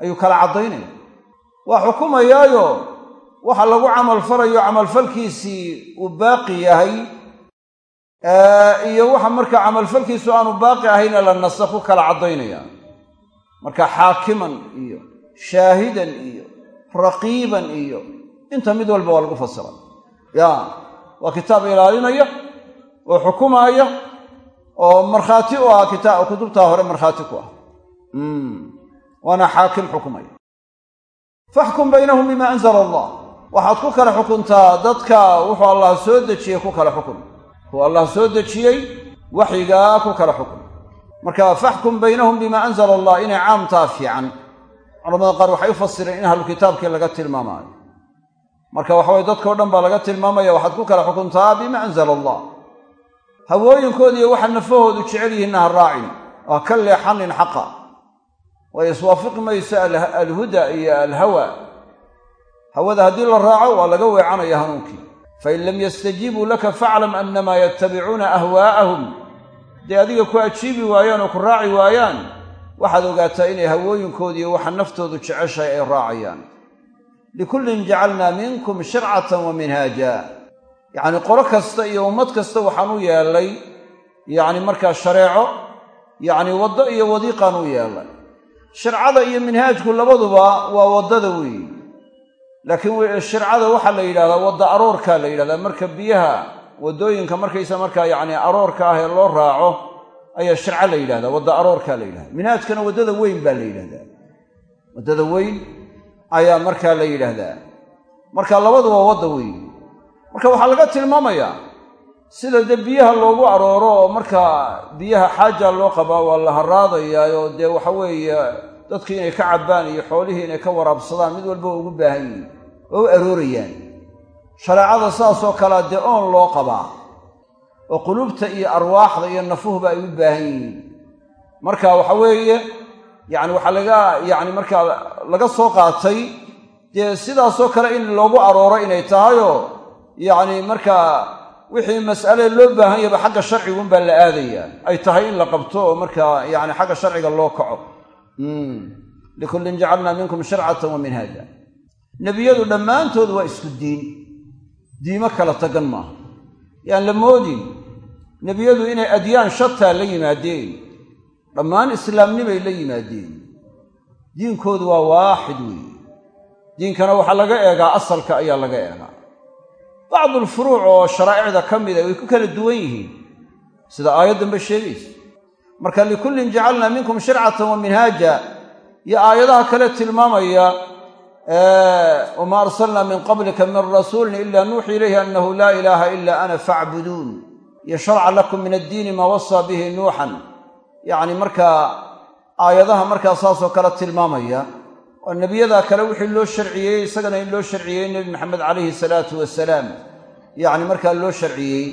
Ayuu kala caddaynaya waa xukumayaayo waxa lagu camalfalayo camalfalkiisii uu baaqi yahay iyo waxa marka camalfalkiisu aanu baaqi ahayna la nasa ku kala caddaynaya. Marka xaakiman iyo shaahidan iyo raqiiban iyo inta mid walba waa lagu fasira. Ya waa kitaab ilaalinaya oo xukumaaya oo markhaati u ah kita kutubtaa hore markhaati ku ah. Waana xaakim xukumaya. Faxkum baynahum bima anzala allah. Waxaad ku kala xukuntaa dadka wuxuu allah soo dejiyey ku kala xukun kuwa allah soo dejiyey waxyigaa ku kala xukun. Marka faxkum baynahum bima anzala allah inay caamtaa fiican. Culamada qaar waxay u fasireen in ahlukitaabkii laga tilmaamaayo. Marka waxaweye dadkao dhan baa laga tilmaamaya waxaad ku kala xukuntaa bima anzala allah hawooyinkooda iyo waxa nafahoodu jecel yihiinna ha raacin. Waa ka leexanin xaqa. Waayo iswaafiqi mayso alhuda iyo alhawa. Hawada haddii la raaco waa laga weecanaya hanuunkii fain lam yastajiibuu laka faclam annamaa yattabicuuna ahwaa'ahum hadday adiga ku ajiibi waayaan oo ku raaci waayaan waxaad ogaataa inay hawooyinkooda iyo waxa naftoodu jeceshahay ay raacayaan likullin jacalnaa minkum shircatan wa minhaaja yacni qolo kasta iyo ummad kasta waxaan u yeellay yacni markaa shareeco yacni waddo iyo wadiiqaan u yeellay shircada iyo minhaajku labaduba waa waddada weeye laakiin shircada waxaa la yidhahdaa wadda aroorkaa la yidhahdaa marka biyaha waddooyinka markaysa markaa yacni aroorka ah ee loo raaco ayaa shirco la yidhahdaa wadda aroorkaa la yidhahda minhaajkana waddada weyn baa la yidhahdaa waddada weyn ayaa markaa la yidhaahdaa. Marka labaduba wadda weyn. Marka waxaa laga tilmaamayaa sida dee biyaha loogu arooro oo markaa biyaha xaaja loo qabaa waa la haraadayaayoo dee waxa weeye dadki inay ka cabbaan iyo xoolihii inay ka waraabsadaan mid walba ugu baahan yihiin waa u aroorayaan. Shareecada saasoo kalea dee oon loo qabaa oo qulubta iyo arwaaxda iyo nafuhuba ay u baahan yihiin. Marka waxa weeye yacni waxaa laga yacni markaa laga soo qaatay dee sidaasoo kale in loogu arooro inay tahayoo yacni markaa wixii mas'ale loo baahan yaba xagga sharcigunbaa la aadayaa. Ay tahay in la qabto oo markaa yacni xagga sharciga loo kaco likullin jacalnaa minkum shircatan wa minhaaja nebiyadu dhammaantood waa isku diin diimo kala tagan maaha yaan la moodin nebiyadu inay adyaan shataa la yimaadeen dhammaan islaamnimay la yimaadeen diinkoodu waa waaxid weeye diinkana waxaa laga eegaa asalka ayaa laga eegaa bacdulfuruuc oo sharaa'icda ka mida way ku kala duwan yihiin sida aayaddanba sheegaysa marka likullin jacalnaa minkum shircatan wa minhaaja. Iyo aayadaha kale tilmaamaya wamaa arsalnaa min qablika min rasuulin ila nuuxi ilayhi annahu laa ilaaha ila ana facbuduun iyo sharca lakum min addiini maa wasaa bihi nuuxan. Yacni markaa aayadaha markaa saasoo kale tilmaamaya oo nebiyadaa kale wixii loo sharciyey isagana in loo sharciyey nebi maxamed calayhi salaatu wasalaam yacni markaa loo sharciyey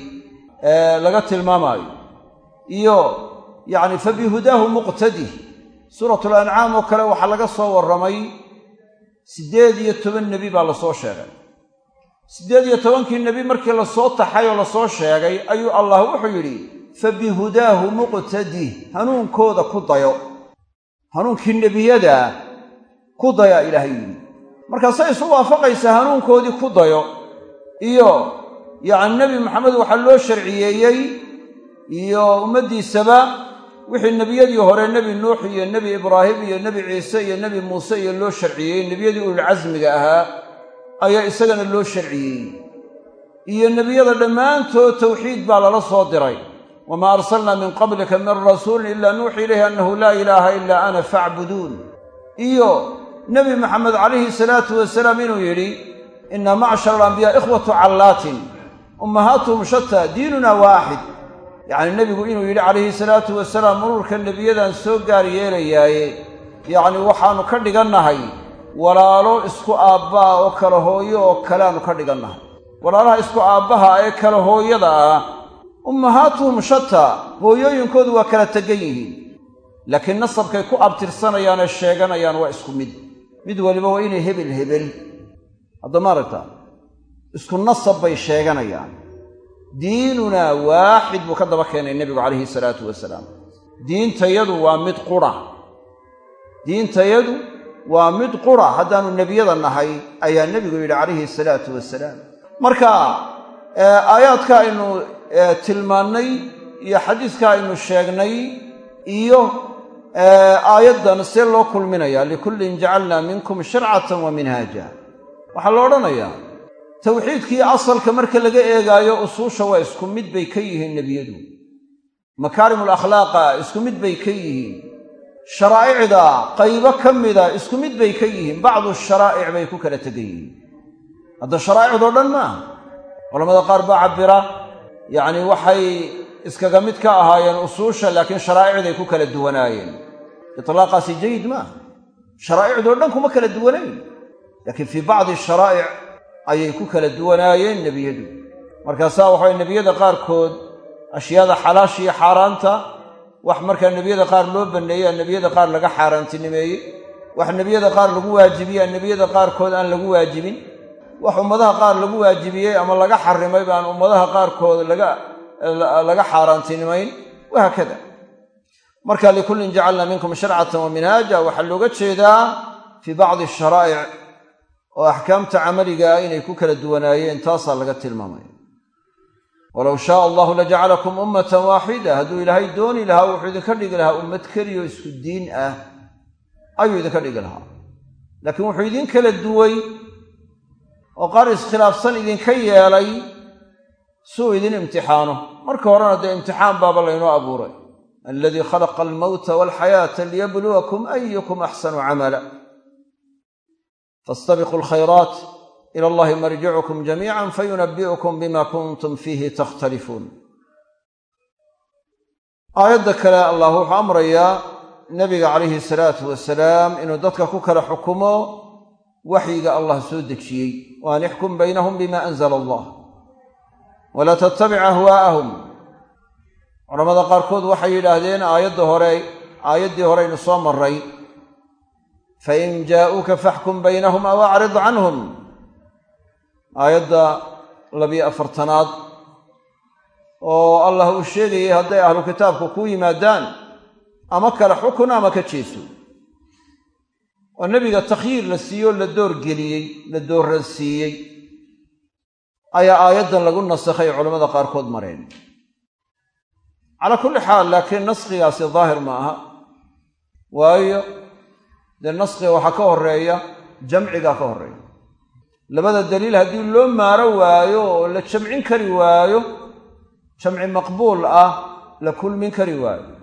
laga tilmaamaayo. Iyo yacni fa bihudaahu muqtadih suuratul ancaam oo kale waxaa laga soo warramay siddeed iyo toban nebi baa la soo sheegay. Siddeed iyo tobankii nebi markii la soo taxay oo la soo sheegay ayuu allah wuxuu yidhi fa bihudaahu muqtadih hanuunkooda ku dayo. Hanuunkii nebiyadaa ku dayaa ilaahay yidhi. Markaasay isu waafaqaysaa hanuunkoodii ku dayo iyo yacni nebi maxamed waxaa loo sharciyeeyey iyo ummaddiisaba wixii nebiyadii hore nebi nuux iyo nebi ibraahim iyo nebi ciise iyo nebi muuse iyo loo sharciyey nebiyadii ululcasmiga ahaa ayaa isagana loo sharciyey. Iyo nebiyada dhammaantood tawxiid baa lala soo diray. Wamaa arsalnaa min qablika min rasuulin ilaa nuuxi ilayhi annahu laa ilaaha ilaa ana facbuduun iyo nebi maxamed calayhi salaatu wasalaam inuu yidhi inna macshara alambiyaa ikhwatu callaatin ummahaatuhum shataa diinuna waaxid yacni nebigu inuu yidhi calayhi salaatu wasalaam ururka nebiyadan soo gaar yeelayaaye. Yacni waxaannu ka dhigannahay walaalo isku aabbaa oo kala hooyo oo kaleaannu ka dhigannahay. Walaalaha isku aabbaha ee kala hooyada ah ummahaatuhum shataa hooyooyinkoodu waa kala tegan yihiin. Laakiin nasabkay ku abtirsanayaanee sheeganayaan waa isku mid. Mid waliba waa inay hebel hebel. Haddama aragtaa isku nasab bay sheeganayaan diinunaa waaxid buu ka daba keenay nebigu calayhi salaatu wasalaam. Diintayadu waa mid qura. Diintayadu waa mid qura. Haddaannu nebiyada nahay ayaa nebigu yidhi calayhi salaatu wasalaam. Marka aayaadka aynu tilmaannay iyo xadiiska aynu sheegnay iyo aayaddan see loo kulminayaa likullin jacalnaa minkum shircatan wa minhaaja. Waxaa la odhanayaa tawxiidkii asalka marka laga eegaayo usuusha waa isku mid bay ka yihiin nebiyadu. Makaarimul akhlaaqa isku mid bay ka yihiin. Sharaa'icda qaybo ka mida isku mid bay ka yihiin. Bacdu sharaa'ic bay ku kala tegan yihiin hadda sharaa'icdoo dhan maaha culamada qaar baa cabbira yacni waxay iskaga mid ka ahaayeen usuusha laakiin sharaa'icday ku kala duwanaayeen. Itlaaqaasi jayid maaha sharaa'icdoo dhan kuma kala duwanayn. Laakiin fii bacdi sharaa'ic ayay ku kala duwanaayeen nebiyadu. Markaasaa waxaway nebiyada qaarkood ashyaada xalaasha iyo xaaraanta wax markaa nebiyada qaar loo banneeyey nebiyada qaar laga xaaraantinimeeyey. Wax nebiyada qaar lagu waajibiye aan nebiyada qaarkood aan lagu waajibin. Wax ummadaha qaar lagu waajibiyey ama laga xarimay baan ummadaha qaarkood laga laga xaaraantinimayn wahaakada marka likullin jacalna minkum sharcatan wa minhaaja waxaa looga jeedaa fii bacdi sharaa'ic oo axkaamta camaligaa inay ku kala duwanaayeen taasaa laga tilmaamaya. Walow shaaa allahu lajacalakum ummatan waaxida hadduu ilaahay dooni lahaa wuxuu idinka dhigi lahaa ummad keliyo isku diin ah ayuu idinka dhigi lahaa. Laakiin wuxuu idin kala duway oo qaar iskhilaafsan idinka yeelay si uu idin imtixaano. Marka horena dee imtixaan baaba laynoo abuuray. Aladii khalaqa almowta walxayaata liyabluwakum ayukum axsanu camala fastabiquu alkhayraat ila allahi marjicukum jamiican fayunabi'ukum bima kuntum fiihi takhtalifuun aayadda kale allah wuxuu amrayaa nabiga calayhi salaatu wasalaam inuu dadka ku kala xukumo waxyiga allah soo dejiyey wa an ixkum baynahum bima anzala allah walaa tattabic ahwaa'ahum culamada qaarkood waxay yidhaahdeen aayadda hore aayaddii horeynu soo marray fain jaa'uuka faxkum baynahum aw acrid canhum aayadda labiyo afartanaad oo allah uu sheegayay hadday ahlu kitaabku kuu yimaadaan ama kale xukun ama ka jeeso oo nebiga takhyiir la siiyey oo la doorgeliyey la doorransiiyey ayaa aayaddan lagu nasakhay culammada qaarkood mareen calaa kulli xaal laakiin naskhigaasi daahir ma aha waayo dee naskhiga waxaa ka horreeya jamcigaa ka horreeya. Labada daliil haddii loo maaro waayo oo la jamcin kari waayo jamci maqbuul ah la kulmin kari waayo.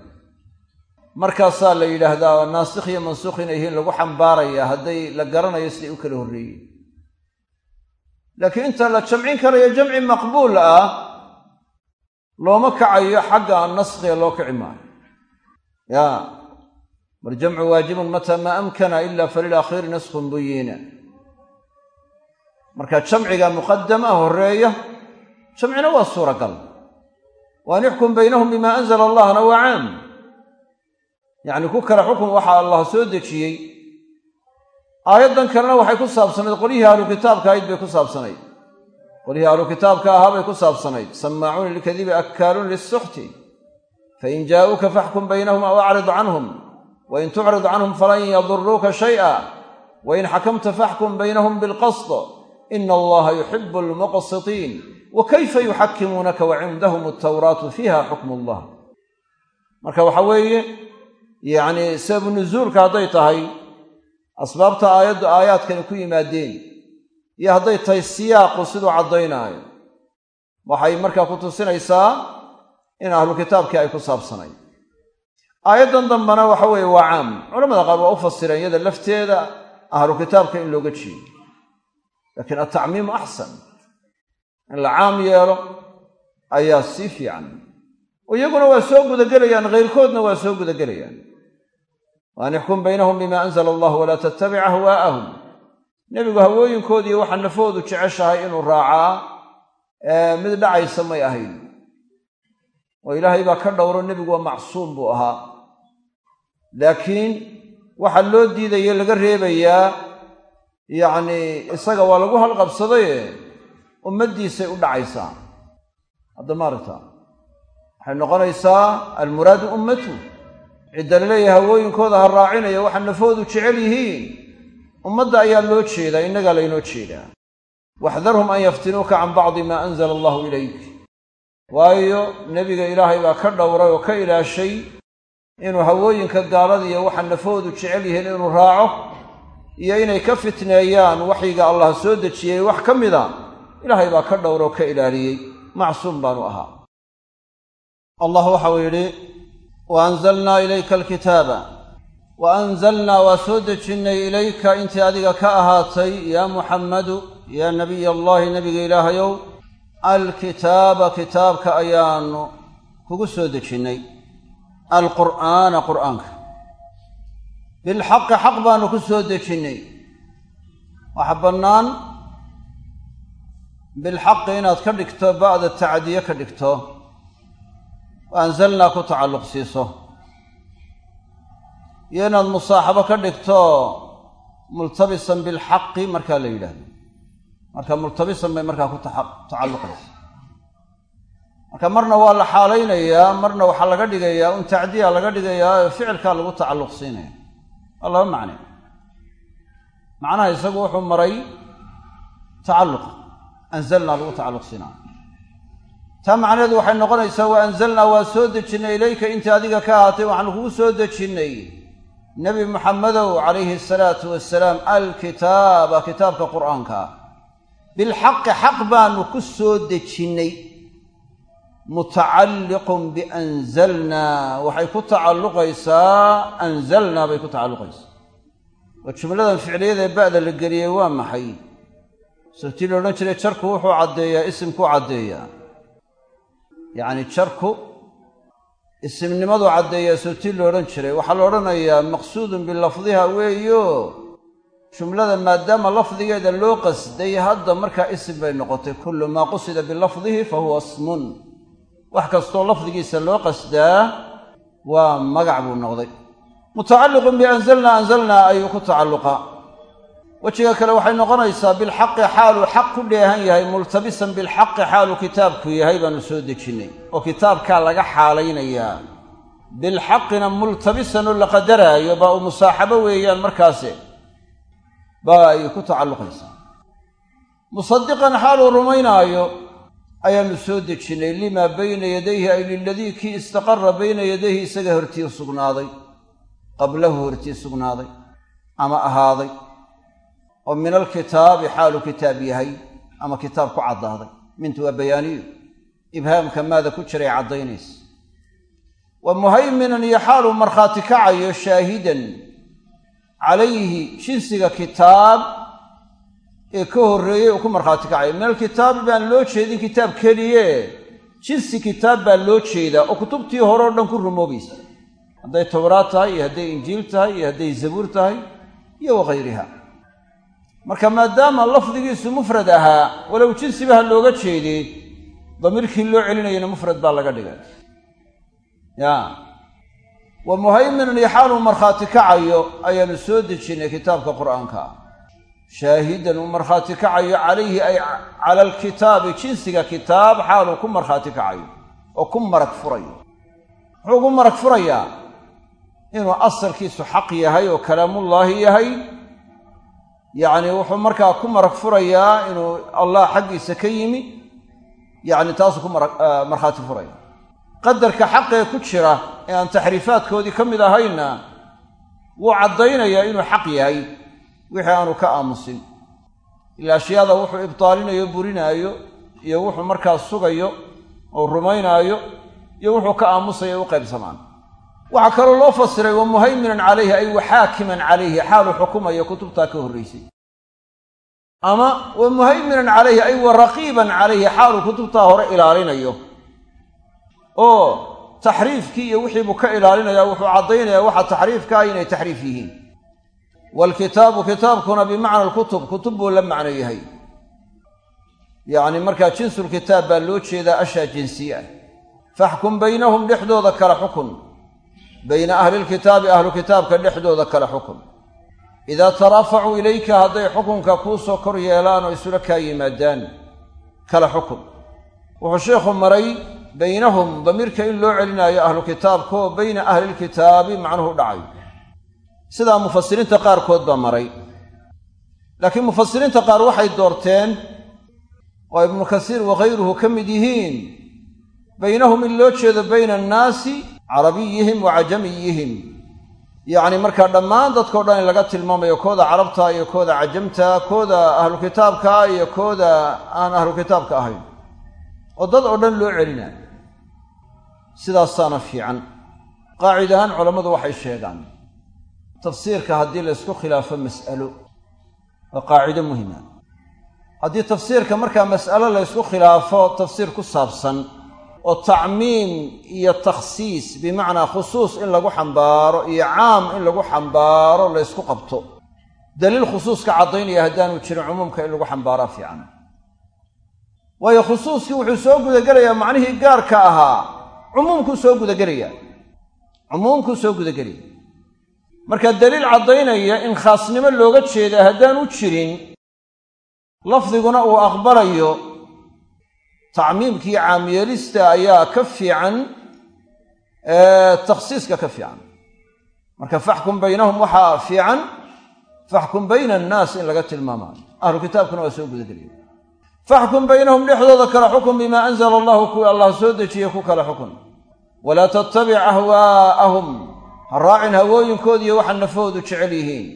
Markaasaa la yidhaahdaa naasikh iyo mansuukh inay yihiin lagu xambaaraya hadday la garanayo siday u kala horreeyeen laakiin inta la jamcin karayo jamci maqbuul ah looma kacayo xagga naskhiga loo kici maayo. Ya waljamcu waajibun mata maa amkana ila falilakhiiri naskhun buyiina marka jamciga muqadama horreeya jamcina waa suuragal. Wa an ixkum baynahum bima anzala allahna waa caam. Yacni ku kale xukun waxaa allah soo dejiyey. Aayaddan kalena waxay ku saabsanayd qolyihii ahlu kitaabka ahayd bay ku saabsanayd. Qolyihii ahlu kitaabka ahaa bay ku saabsanayd. Samaacuuna lilkadibi akkaaluun lisuxti fain jaa'uuka faxkum baynahum aw acrid canhum wain tucrid canhum falan yaduruuka shay'a wain xakamta faxkum baynahum bilqasd ina allaha yuxibu almuqsitiin wa kayfa yuxakimuunaka wa cindahum altawraatu fiiha xukmu allah marka waxa weeye yacni sababu nusuulka hadday tahay asbaabta aayaddu aayaadkani ku yimaadeen iyo hadday tahay siyaaqu siduu caddaynaayo waxay markaa ku tusinaysaa in ahlu kitaabkii ay ku saabsanayd aayaddan dambena waxa weeye waa caam. Culamada qaar waa u fasireen iyada lafteeda ahlu kitaabka in looga jeedo. Laakiin altacmiimu axsan in la caam yeelo ayaa sii fiican. Iyaguna waa soo gudagelayaan khayrkoodna waa soo gudagelayaan. Wa ixkum baynahum bima anzala allah walaa tattabic ahwaa'ahum. Nebigu hawooyinkoodiiyo waxa nafoodu jeceshahay inuu raacaa mid dhacaysa may ahayn. Oo ilaahay baa ka dhowro nebigu waa macsuum buu ahaa laakiin waxaa loo diidaya laga reebayaa yacnii isaga waa lagu halqabsadaye ummaddiisay u dhacaysaa. Hadda maaragta waxay noqonaysaa almuraadu ummatu cidda la leeyahay hawooyinkooda ha raacinaya waxa nafoodu jecel yihiin. Ummadda ayaa loo jeedaa innagaa laynoo jeedaa. Waxdarhum an yaftinuuka can bacdi maa anzala allahu ilayk. Waayo nebiga ilaahay baa ka dhowray oo ka ilaashay inuu hawooyinka gaaladiiyo waxa nafoodu jecel yihiin inuu raaco iyo inay ka fitneeyaan waxyiga allah soo dejiyey wax ka mida ilaahay baa ka dhowra oo ka ilaaliyey. Macsuum baanu ahaa. Allah waxau yidhi wa anzalnaa ilayka alkitaaba wa anzalnaa waa soo dejinnay ilayka intii adiga ka ahaatay yaa muxammadu yaa nabiy allaahi nebiga ilaahayow alkitaaba kitaabka ayaanu kugu soo dejinnay alqur'aana qur'aanka. Bilxaqi xaq baanu ku soo dejinnay waxa bannaan bilxaqi inaad ka dhigto ba'da tacdiye ka dhigto. Wa anzalnaa ku tacalluq siiso. Iyo inaad musaaxabo ka dhigto multabisan bilxaqi markaa la yidhaahdo. Marka multabisan bay markaa ku tacalluqaysa marka marna waa la xaalaynayaa marna waxaa laga dhigayaa un tacdiya laga dhigayaa ficilkaa lagu tacalluq siinaya. Waa laba macne macnaha isagu wuxuu maray tacalluqa anzalnaa lagu tacalluq siinaayo taa macnaheedu waxay noqonaysaa wa anzalnaa waa soo dejinnay ilayka inta adiga ka ahaatay waxaanu kugu soo dejinnay nebi muxamedow calayhi asalaatu wasalaam alkitaaba kitaabka qur'aanka. Ah bilxaqi xaq baanu ku soo dejinnay mutacalliqun bianzalnaa waxay ku tacalluqaysaa anzalnaa bay ku tacalluqaysaa. Oo jumladan ficliyada ee ba'da la geliyey waa maxay? Sabtii la odhan jiray jarku wuxuu caddeeyaa isimkuu caddeeyaa. Yacni jarku isimnimadu caddeeyaa sabtii la odhan jiray. Waxaa la odhanayaa maqsuudun bilafdiha weeyo. Jumlada maadaama lafdigeeda loo qasday hadda markaa isim bay noqotay. Kullu maa qusida bilafdihi fa huwa ismun wax kastoo lafdigiisa loo qasdaa waa magac buu noqday. Mutacalliqun bianzalnaa anzalnaa ayuu ku tacalluqaa. Wejiga kale waxay noqonaysaa bilxaqi xaaluu xaq ku dheehan yahay multabisan bilxaqi xaaluu kitaabku yahay baanu soo dejinnay oo kitaabkaa laga xaalaynayaa. Bilxaqina multabisan oo la qadaraayo baa uu musaaxabo weeyaan markaase baa ay ku tacalluqaysaa. Musadiqan xaaluu rumaynaayo ayaanu soo dejinnay limaa bayna yadayhi? Ay liladii kii istaqara bayna yadayhi isaga hortii sugnaaday qablahu hortii sugnaaday ama ahaaday oo min alkitaabi xaaluu kitaab yahay ama kitaab ku caddaaday. Mintu waa bayaaniyu. Ibhaamka maada ku jiray caddaynaysa wa muhayminan iyo xaaluu markhaati kacayo shaahidan calayhi jinsiga kitaab ee ka horreeyey uu ku markhaati kacayo min alkitaabi baan loo jeedin kitaab keliye. Jinsi kitaab baa loo jeedaa oo kutubtii hore o dhan ku rumoobaysa hadday towraad tahay iyo hadday injiil tahay iyo hadday zabuur tahay iyo wakayriha marka maadaama lafdigiisu mufrad ahaa walow jinsiba ha looga jeedee damiirkii loo celinayana mufrad baa laga dhigay ya. Wa muhayminan iyo xaaluu markhaati kacayo ayaanu soo dejinnay kitaabka qur'aanka. ah shaahidan uu markhaati kacayo calayhi ay cala alkitaabi jinsiga kitaab xaaluu ku markhaati kacayo oo ku marag furayo. Muxuu ku marag furayaa? Inuu asalkiisu xaq yahay oo kalaamullaahi yahay. Yacni wuxuu markaa ku marag furayaa inuu allah xaggiisa ka yimi. Yacni taasuu ku markhaati furaya. Qadarka xaqee ku jira ee aan taxriifaadkoodii ka mid ahaynna wuu caddaynayaa inuu xaq yahay wixii aanu ka aamusin. Ila ashyaada wuxuu ibtaalinayo burinaayo iyo wuxuu markaa sugayo oo rumaynaayo iyo wuxuu ka aamusayo u qaybsamaan. Waxaa kaloo loo fasiray wa muhayminan calayhi ay wa xaakiman calayhi xaaluu xukumayo kutubtaa ka horraysay ama wa muhayminan calayhi ay wa raqiiban calayhi xaaluu kutubtaa hore ilaalinayo. Oo taxriifkii iyo wixiibuu ka ilaalinayaa wuxuu caddaynayaa waxa taxriifkaa inay taxriif yihiin waalkitaabu kitaabkuna bimacna alkutub kutub buu la macno yahay yacni markaa jinsulkitaab baa loo jeedaa ashaa jinsiye ah faxkum baynahum dhexdooda kala xukun bayna ahlilkitaabi ahlu kitaabka dhexdooda kala xukun idaa taraafacuu ilayka hadday xukunka kuu soo kor yeelaan oo isula kaa yimaadaan kala xukun wuxuu sheekhu maray baynahum damiirka in loo celinaayo ahlu kitaabka oo bayna ahlilkitaabi macnuhu dhacayo sidaa mufasiriinta qaarkood baa maray. Laakiin mufasiriinta qaar waxay doorteen oo ibnu kasiir wakhayruhu ka mid yihiin. Baynahum in loo jeedo bayna annaasi carabiyihim wa cajamiyihim yacni markaa dhammaan dadkao dhan in laga tilmaamayo kooda carabta iyo kooda cajamta kooda ahlu kitaabka iyo kooda aan ahlu kitaabka ahayn. Oo dad oo dhan loo celinayo. Sidaasaana fiican. Qaacid ahaan culammadu waxay sheegaan tafsiirka haddii la ysku khilaafo mas'alo waa qaacido muhima. Haddii tafsiirka markaa mas'alo la ysku khilaafo tafsiir ku saabsan oo tacmiim iyo takhsiis bimacnaa khusuus in lagu xambaaro iyo caam in lagu xambaaro la ysku qabto. Daliil khusuuska caddaynaya haddaanu jirin cumuumka in lagu xambaaraa fiican. Waayo khusuuskii wuxuu soo gudagelayaa macnihii gaarka ahaa. Cumuumkuu soo gudagelayaa. Cumuumkuu soo gudagelaya marka daliil caddaynaya in khaasnimo looga jeeda haddaanu jirin lafdiguna uu aqbalayo tacmiimkii caamyeelista ayaa ka fiican takhsiiska ka fiican. Marka faxkum baynahum waxaa fiican faxkum bayna annaas in laga tilmaamaayo ahlu kitaabkuna waa soo gudageliya faxkum baynahum dhexdooda kala xukun bimaa anzala allahu kuwii allah soo dejiyey ku kala xukun. Walaa tattabic ahwaa'ahum ha raacin hawooyinkoodiiyo waxa nafahoodu jecel yihiin.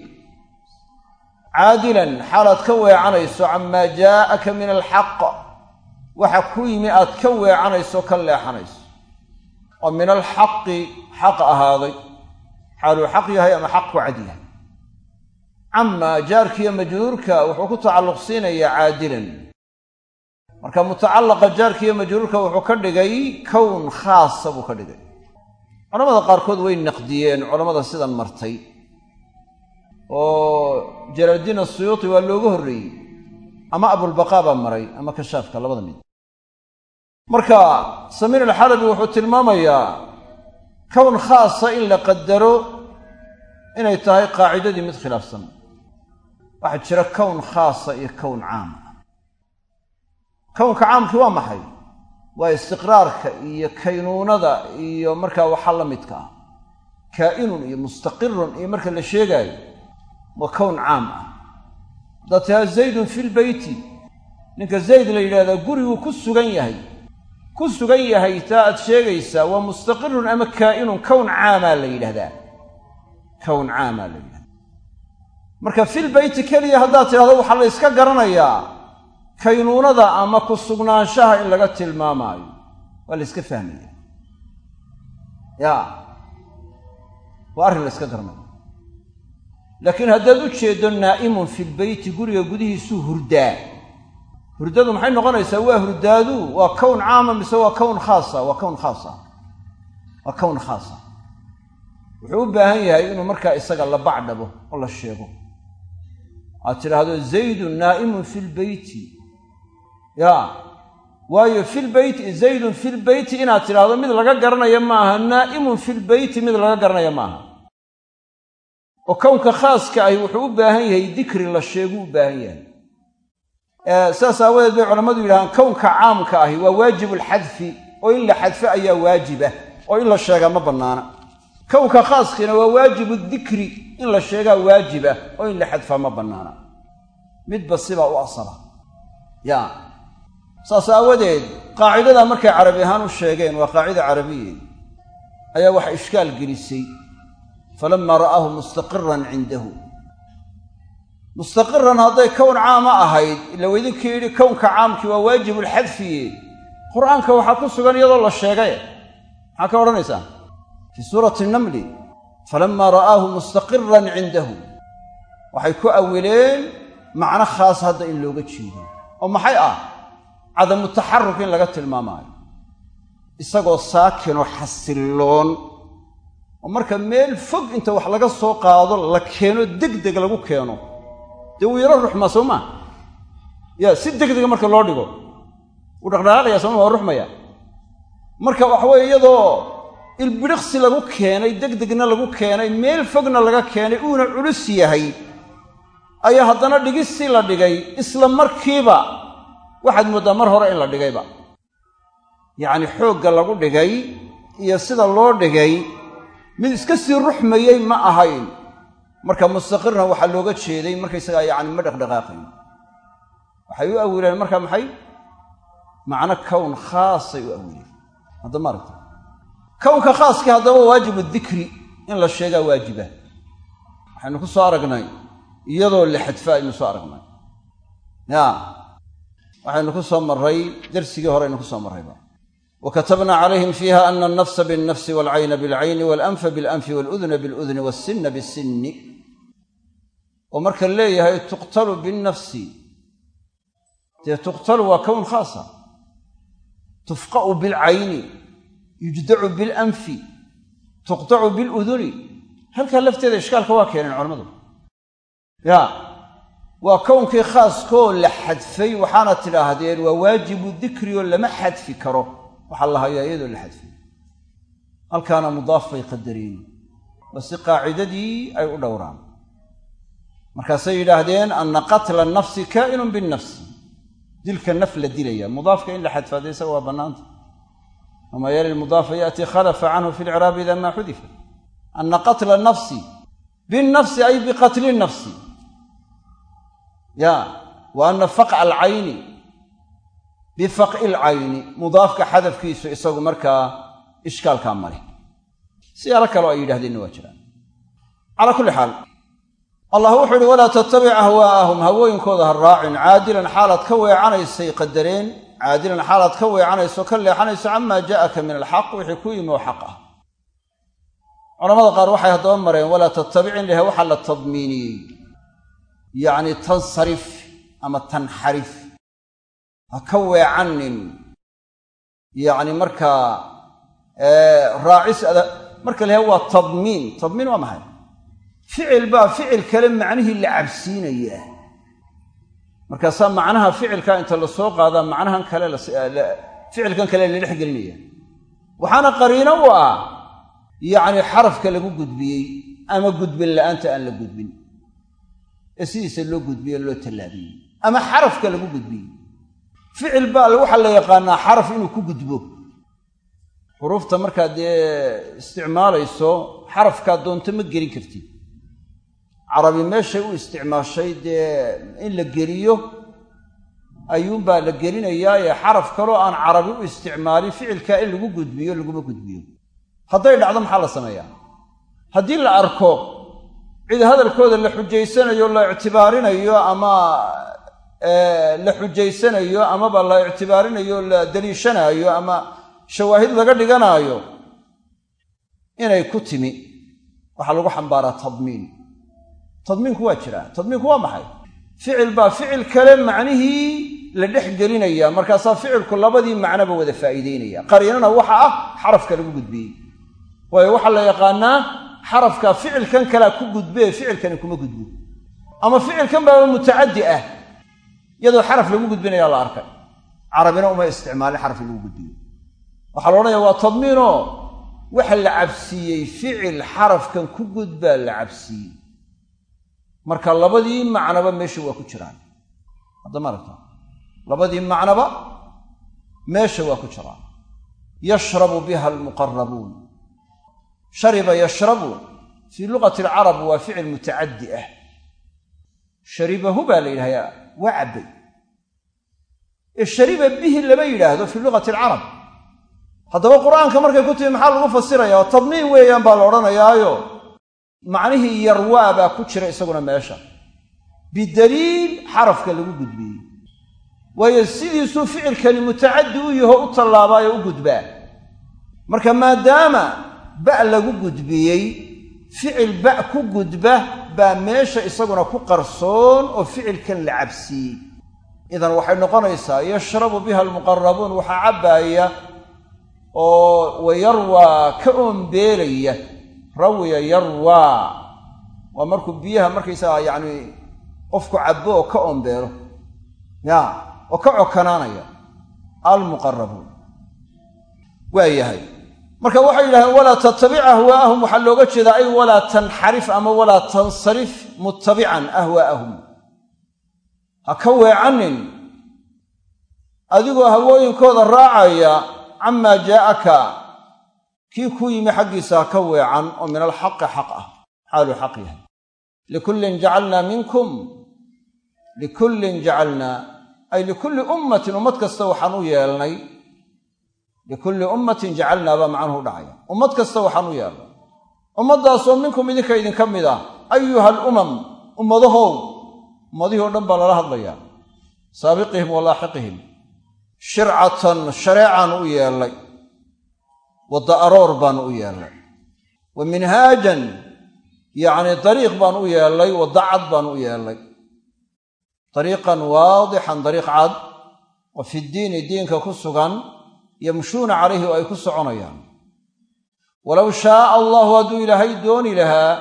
Caadilan xaalaad ka weecanayso camaa jaa'aka min alxaq waxa ku yimi aad ka weecanayso ka leexanayso. Oo min alxaqi xaq ahaaday. Xaaluu xaq yahay ama xaq ku cad yahay? Camaa jaarkiiyo majruurka wuxuu ku tacalluq siinayaa caadilan. Marka mutacallaqa jaarkiiyo majruurka wuxuu ka dhigay kown khaasa buu ka dhigay culamada qaarkood way naqdiyeen culammada sidan martay. Oo jalaaldiin asuyuuti waa looga horreeyey ama abulbaqaa baa maray ama kashaafka labada mid. Marka samiin alxalabi wuxuu tilmaamayaa kown khaasa in la qadaro inay tahay qaacidadii mid khilaafsan. Waxaa jira kown khaasa iyo kown caama kownka caamkii waa maxay waa istiqraarka iyo kaynuunada iyo markaa waxa la midka. Ah kaa'inun iyo mustaqirun iyo marka la sheegaayo waa kown caam ah. Tahaa zaydun fi lbeyti ninka zayd la yidhahdaa guriguu ku sugan yahay. Ku sugan yahay taa aad sheegaysaa waa mustaqirun ama kaa'inun? Kown caamaa la yidhahdaa kown caamaa la yidhahdaa marka fil beyti keliya haddaad tidhahdo waxaa la yska garanayaa kaynuunada ama ku sugnaanshaha in laga tilmaamaayo. Waa la yska fahmaya ya. Waa arrin la yska garanayo laakiin haddaad u jeeddo naa'imun filbeyti guriga gudihiisuu hurdaa. Hurdadu maxay noqonaysaa? Waa hurdaadu? Waa kown caama mise waa kown khaasa? Waa kown khaasa. Waa kown khaasa. Wuxuu u baahan yahay inuu markaa isaga la bacdhabo oo la sheego. Aad tidhaahdo zaydun naa'imun fi lbeyti ya. Waayo filbeyti zaydun filbeyti inaad tidhaahdo mid laga garanayo maaha naa'imun filbeyti mid laga garanayo maaha. Oo kownka khaaska ahi wuxuu u baahan yahay dikri la sheeguu u baahan yahay. Saas aawadeed bay culammadu yidhahaan kownka caamka ahi waa waajibulxadfi oo in la xadfo ayaa waajibah oo in la sheegaa ma bannaana. Kownka khaaskiina waa waajibu dikri. In la sheegaa waajibah oo in la xadfaa ma bannaana. Midba sibaa u asala. Ya saas aawadeed qaacidadaa markay carabi ahaan u sheegeen waa qaacida carabiyeed ayaa waxa ishkaal gelisay. Falamaa ra'aahu mustaqiran cindahu. Mustaqiran hadday kown caama ahayd ila weydinkii yidhi kownka caamkii waa waajibulxadfiye qur'aanka waxaa ku sugan iyadoo la sheegay. Maxaa ka odhanaysaa? Fii suurati namli falamaa ra'aahu mustaqiran cindahu. Waxay ku awileen macno khaas hadda in looga jeedo. Oo maxay ah cadamu taxaruk in laga tilmaamaayo. Isagoo saakinoo xasilloon oo marka meel fog inta wax laga soo qaado la keeno degdeg lagu keeno. Dee wuu yaro ruxmaa soo maa ya si degdega marka loo dhigo wuu dhaqdhaqaaqaya sooma waa ruxmaya marka waxa weye iyadoo ilbidhiqsi lagu keenay degdegna lagu keenay meel fogna laga keenay uuna culus yahay ayaa haddana dhigistii la dhigay isla markiiba waxaad mooddaa mar hore in la dhigayba yacni xoogga lagu dhigay iyo sida loo dhigay mid iska sii ruxmayey ma ahayn. Marka mustaqirna waxaa looga jeeday markaysagaa yacni ma dhaqdhaqaaqayn waxay u awileen marka maxay? Macno kown khaasay u awileen hadda ma aragta kownka khaaskii haddaba waajibu dikri in la sheegaa waajiba. Waxaynu ku soo aragnay iyadoo la xadfa aynu soo aragnay. Ya waxaynu ku soo marray darsigii hore aynu ku soo marrayba. Wa katabna calayhim fiiha ana alnafsa bialnafsi waalcayna bilcayni waalanfa bialanfi waaludna biludni walsinna bisinni oo marka leeyahay tuqtalu binnafsi. Dee tuqtalu waa kown khaasa tufqa'u bilcayni yujdacu bilanfi tuqtacu biluduni halkaa lafteeda ishkaalka waa keeneen culammadu waa kownkii khaaskoo la xadfay waxaana tidhaahdeen waa waajibu dikri oo lama xadfi karo. Waxaa la hayaa iyadoo la xadfay. Halkaana mudaaf bay qadareen waa si qaacidadii ay u dhowraan. Markaasay yidhaahdeen anna qatla nafsi kaa'inun binnafsi dilka naf la dilaya. Mudaafka in la xadfaada isaga waa bannaanta. Wamaa yali lmudaafa yaati khalafa canhu fi lciraabi ida maa xudifa. Anna qatla nafsi binnafsi ay biqatli nafsi ya wa anna faqca alcayni. Bifaq'i lcayni mudaafka xadafkiisu isagu markaa ishkaalkaa male siyaalo kaleo ay yidhahdeenna waa jiraan. Calaa kulli xaal allah wuxuu ihi walaa tattabic ahwaa'ahum hawooyinkooda ha raacin. Caadilan xaalaad ka weecanaysay qadareen caadilan xaalaad ka weecanayso ka leexanayso camaa jaa'aka min alxaq. Wixii ku yimi oo xaq ah. Culamada qaar waxay haddaba mareen walaa tattabic in laha waxaa la tadmiiniyey yacni tansarif ama tanxarif ha ka weecanin yacni markaa raacis marka laha waa tadmiin tadmiin waa maxay ficil baa ficil kale macnihii la cabsiinayaa markaasaa macnaha ficilka inta la soo qaadaa macnahan kale ficilkan kale la dhex gelinaya waxaana qariino u ah yacni xarafka lagu gudbiyey ama gudbin la'aanta aan la gudbin ee sidiisa loo gudbiye loo tallaabiyey ama xarafka lagu gudbiyey ficil baa waxaa la yaqaanaa xaraf inuu ku gudbo. Xuruufta markaad dee isticmaalayso xarafkaa doonto ma gelin kartid. Carabi meeshay u isticmaashay dee in la geliyo ayuunbaa la gelinayaa ee xaraf kaloo aan carabi u isticmaalin ficilkaa in lagu gudbiyo laguma gudbiyo. Hadday dhacdo maxaa la sameeyaa? Haddii la arko cid hadalkooda la xujaysanayo la ictibaarinayo ama la xujaysanayo amaba la ictibaarinayo la daliishanaayo ama shawaahid laga dhiganaayo inay ku timi waxaa lagu xambaaraa tadmiin. Tadmiinku waa jiraa. Tadmiinku waa maxay? Ficil baa ficil kale macnihii la dhex gelinaya markaasaa ficilku labadii macnoba wada faa'iideynaya. Qariinana waxa ah xarafka lagu gudbiyey. Waayo waxaa la yaqaanaa xarafka ficilkan kalea ku gudbee ficilkani kuma gudbo. Ama ficilkan baaba mutacaddi ah iyadoo xaraf lagu gudbinayaa la arkay. Carabina uma isticmaalin xaraf lagu gudbiyo. Waxaa la odhanaya waa tadmiinoo waxa la cabsiiyey ficil xarafkan ku gudbaa la cabsiiyey. Marka labadii macnaba meesha waa ku jiraan. Haddama aragta labadii macnaba meesha waa ku jiraan. Yashrabu biha almuqarabuun shariba yashrabu fii luqati alcarab waa ficil mutacaddi ah. Sharibahu baa la yidhahdaa waa cabbay. Ee shariba bihi lama yidhaahdo fii luqati alcarab haddaba qur'aanka markay ku timi maxaa lagu fasiraya? Oo tadmiin weeyaan baa la odhanayaayo. Macnihii yarwaa baa ku jira isaguna meesha. Bidaliil xarafka lagu gudbiyey. Waayo sidiisuu ficilkani mutacaddi u yaho u tallaabaayo u gudbaa. Marka maadaama ba' lagu gudbiyey ficil ba' ku gudba baa meesha isaguna ku qarsoon oo ficilkan la cabsiiyey. Idan waxay noqonaysaa yashrabu biha almuqarabuun waxaa cabbaaya oo wayarwaa ka oombeelaya rawiya yarwaa waa markuu biyaha markaysagaa yacni qofku cabbo oo ka oombeelo ya oo ka cokanaanaya almuqarabuun waa yahay marka waxay yidhahdeen walaa tattabic ahwaa'ahum waxaa looga jeedaa ay walaa tanxarif ama walaa tansarif muttabican ahwaa'ahum. Ha ka weecanin. Adigoo hawooyinkooda raacaya camaa jaa'aka. Kii ku yimi xaggiisa ha ka weecan oo min alxaqi xaq ah. Xaaluu xaq yahay. Likullin jacalnaa minkum. Likullin jacalnaa. Ay likulli ummatin ummad kasta waxaan u yeelnay likulli ummatin jacalnaa baa macnuhu dhacaya. Ummad kasta waxaan u yeelnay. Ummaddaasoo minkum idinka idinka mid ah ayuha alumam ummadahow ummadihii o dhan baa lala hadlayaa. Saabiqihim wa laaxiqihim. Shircatan shareecaan u yeellay. Wadda aroor baanu u yeellay. Wa minhaajan yacnii dariiq baan u yeellay wadda cad baan u yeellay. Dariiqan waadixan dariiq cad. Oo fi ddiini diinka ku sugan yamshuuna calayhi oo ay ku soconayaan. Walow shaaa allahu hadduu ilaahay dooni lahaa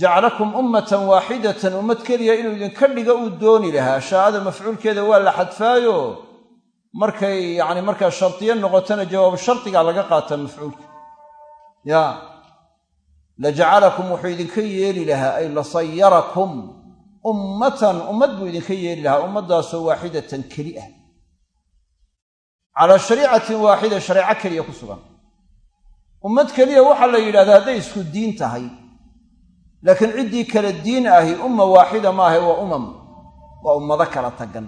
jaclakum ummatan waaxidatan ummad keliya inuu idinka dhiga uu dooni lahaa. Shaa'ada mafcuulkeeda waa la xadfaayo. Markay yacni markaa shardiyo noqotona jawaabu shardigaa laga qaataa mafcuulka. Ya la jacalakum wuxuu idinka yeeli lahaa ay la sayarakum ummatan ummad buu idinka yeeli lahaa ummaddaasoo waaxidatan keli ah calaa shariicatin waaxida shareeco keliya ku sugan. Ummad keliya waxaa la yidhahdaa hadday isku diin tahay laakiin ciddii kala diin ahi umma waaxida maahe waa umam waa ummado kala tagan.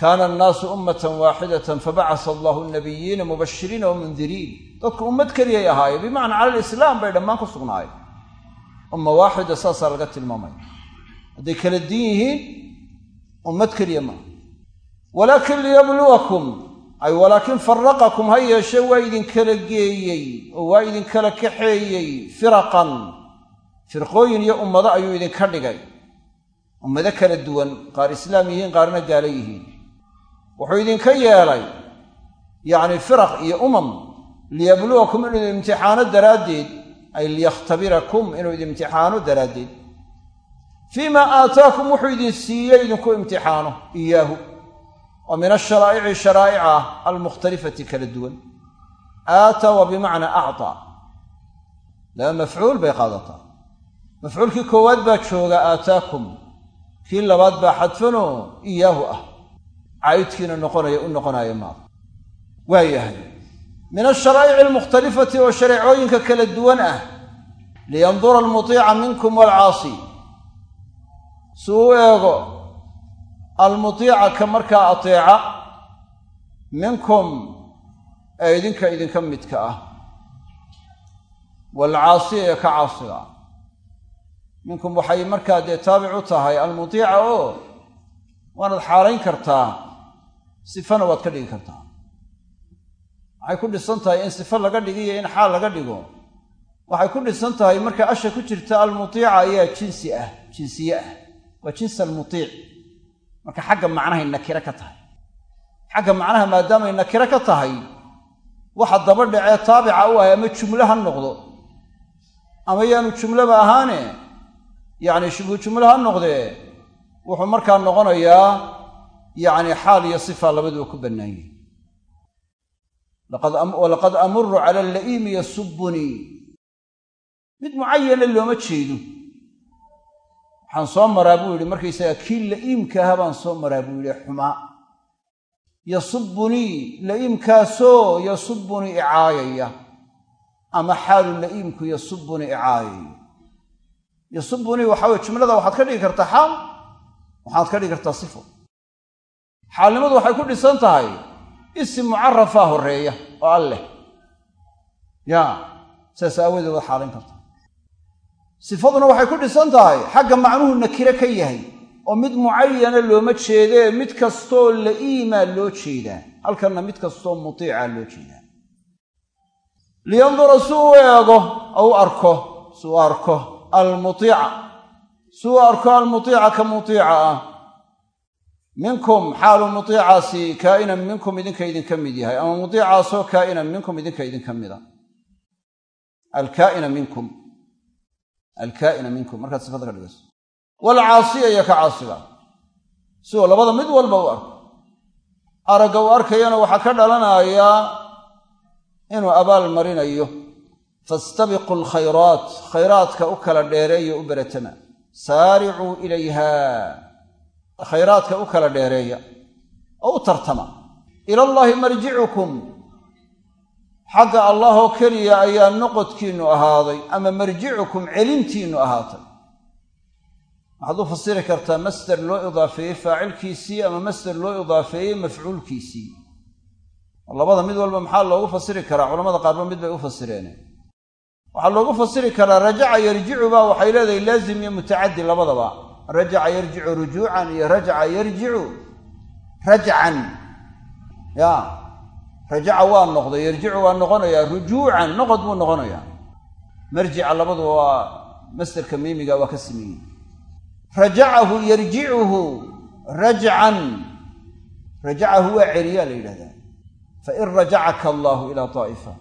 Kaana annaasu ummatan waaxidatan fabacasa allahu nabiyiina mubashiriina wamundiriin dadku ummad keliyay ahaayeen bimacnaa cala alislaam bay dhammaan ku sugnaayeen. Umma waaxida saasaa laga tilmaamaya hadday kala diin yihiin ummad keliya maaha walaakin liyabluwakum ay walaakin faraqakum ha yeeshee waa idinkala geeyey oo waa idinkala kaxeeyey firaqan. Firqooyin iyo ummado ayuu idinka dhigay. Ummado kala duwan qaar islaam yihiin qaarna gaalo yihiin. Wuxuu idinka yeelay yacni firaq iyo umam liyabluwakum inuu idin imtixaano daraaddeed ay liyakhtabirakum inuu idin imtixaano daraaddeed. Fii maa aataakum wuxuu idin siiyey idinku imtixaano iyaahu oo min asharaa'ici sharaa'ica almukhtalifati kala duwan. Aata waa bimacnaa actaa laba mafcuul bay qaadataa. Mafcuulkii koowaad baa jooga aataakum. Kii labaad baa xadfanoo iyaahu ah. Caa'idkiina noqonaya u noqonaya maada waa yahay. Min asharaa'ici almukhtalifati oo shareecooyinka kala duwan ah liyandura almutiica minkum waalcaasi si u eego almutiica ka markaa ateeca minkum ee idinka idinka midka ah. Waalcaasi ee ka caasiga ah. Minkum waxay markaa dee taabic u tahay almutiica oo waanaad xaalayn kartaa sifana waad ka dhigi kartaa. Waxay ku dhisan tahay in sifo laga dhigiyo in xaal laga dhigo. Waxay ku dhisan tahay marka asha ku jirta almutiica ayaa jinsi ah jinsiye ah. Waa jinsi almutiic marka xagga macnahay nakiro ka tahay. Xagga macnaha maadaamay nakiro ka tahay waxa daba dhacee taabica u ahay ama jumlo ha noqdo. Ama yaanu jumloba ahaane yacni shubhu jumlo ha noqdee wuxuu markaa noqonayaa yacni xaal iyo sifa labaduba ku bannaan yihi walaqad amuru cala alla'iimi yasubunii mid mucayana looma jeedo waxaan soo maraa buu yidhi markaysaga kii la'iimka aha baan soo maraa buu yidhi xumaa yasubunii la'iimkaasoo yasubunii icaayaya ama xaalu la'iimku yasubunii icaayayo yasubunii waxa weye jumlada waxaad ka dhigi kartaa xaal waxaad ka dhigi kartaa sifo. Xaalnimadu waxay ku dhisan tahay isim mucarafaa horreeya oo alleh. Yaa saas aawadeed waad xaalayn kartaa sifaduna waxay ku dhisan tahay xagga macnuhu nakire ka yahay oo mid mucayana looma jeedee mid kastoo la'iimaa loo jeedaa halkanna mid kastoo mutiicaa loo jeedaa. Liyandura si uu eego ou arko si uu arko almutiica. Si uu arko almutiica ka mutiica ah. Minkum xaalu mutiicaasi kaa'inan minkum idinka idinka mid yahay. Ama mutiicaasoo kaa'inan minkum idinka idinka mida alkaa'ina minkum alkaa'ina minkum. Markaad sifada ka dhigayso waalcaasiya iyo ka caasiga. Sidoo labada mid walba u arko. Aragga uu arkayana waxaa ka dhalanayaa inuu abaal marinayo. Fastabiquu alkhayraat. Khayraadka u kala dheereeya u beratama saaricuu ilayha. Khayraadka u kala dheereeya. Oo u tartama. Ilallaahi marjicukum xagga allahoo keliya ayaa noqodkiinnu ahaaday ama marjicukum celintiinnu ahaatay. Waxaad u fasiri kartaa masder loo idaafeeyey faacilkiisii ama masder loo idaafeeyey mafcuulkiisii. Labada mid walba maxaa loogu fasiri karaa? Culamada qaarba mid bay u fasireen. Waxaa loogu fasiri karaa rajaca yarjicu baa waxay leedahay laazim iyo mutacaddi labadaba. Rajaca yarjicu rujuucan iyo rajaca yarjicu rajcan. Ya rajaca waa noqday yarjicu waa noqonayaa rujuucan noqod buu noqonayaa. Marjica labaduba waa masderka miimiga waa ka sameeyey rajacahu yarjicuhu rajcan. Rajacahu waa celiyaa la yidhahdaa. Fain rajacaka allahu ilaa daa'ifa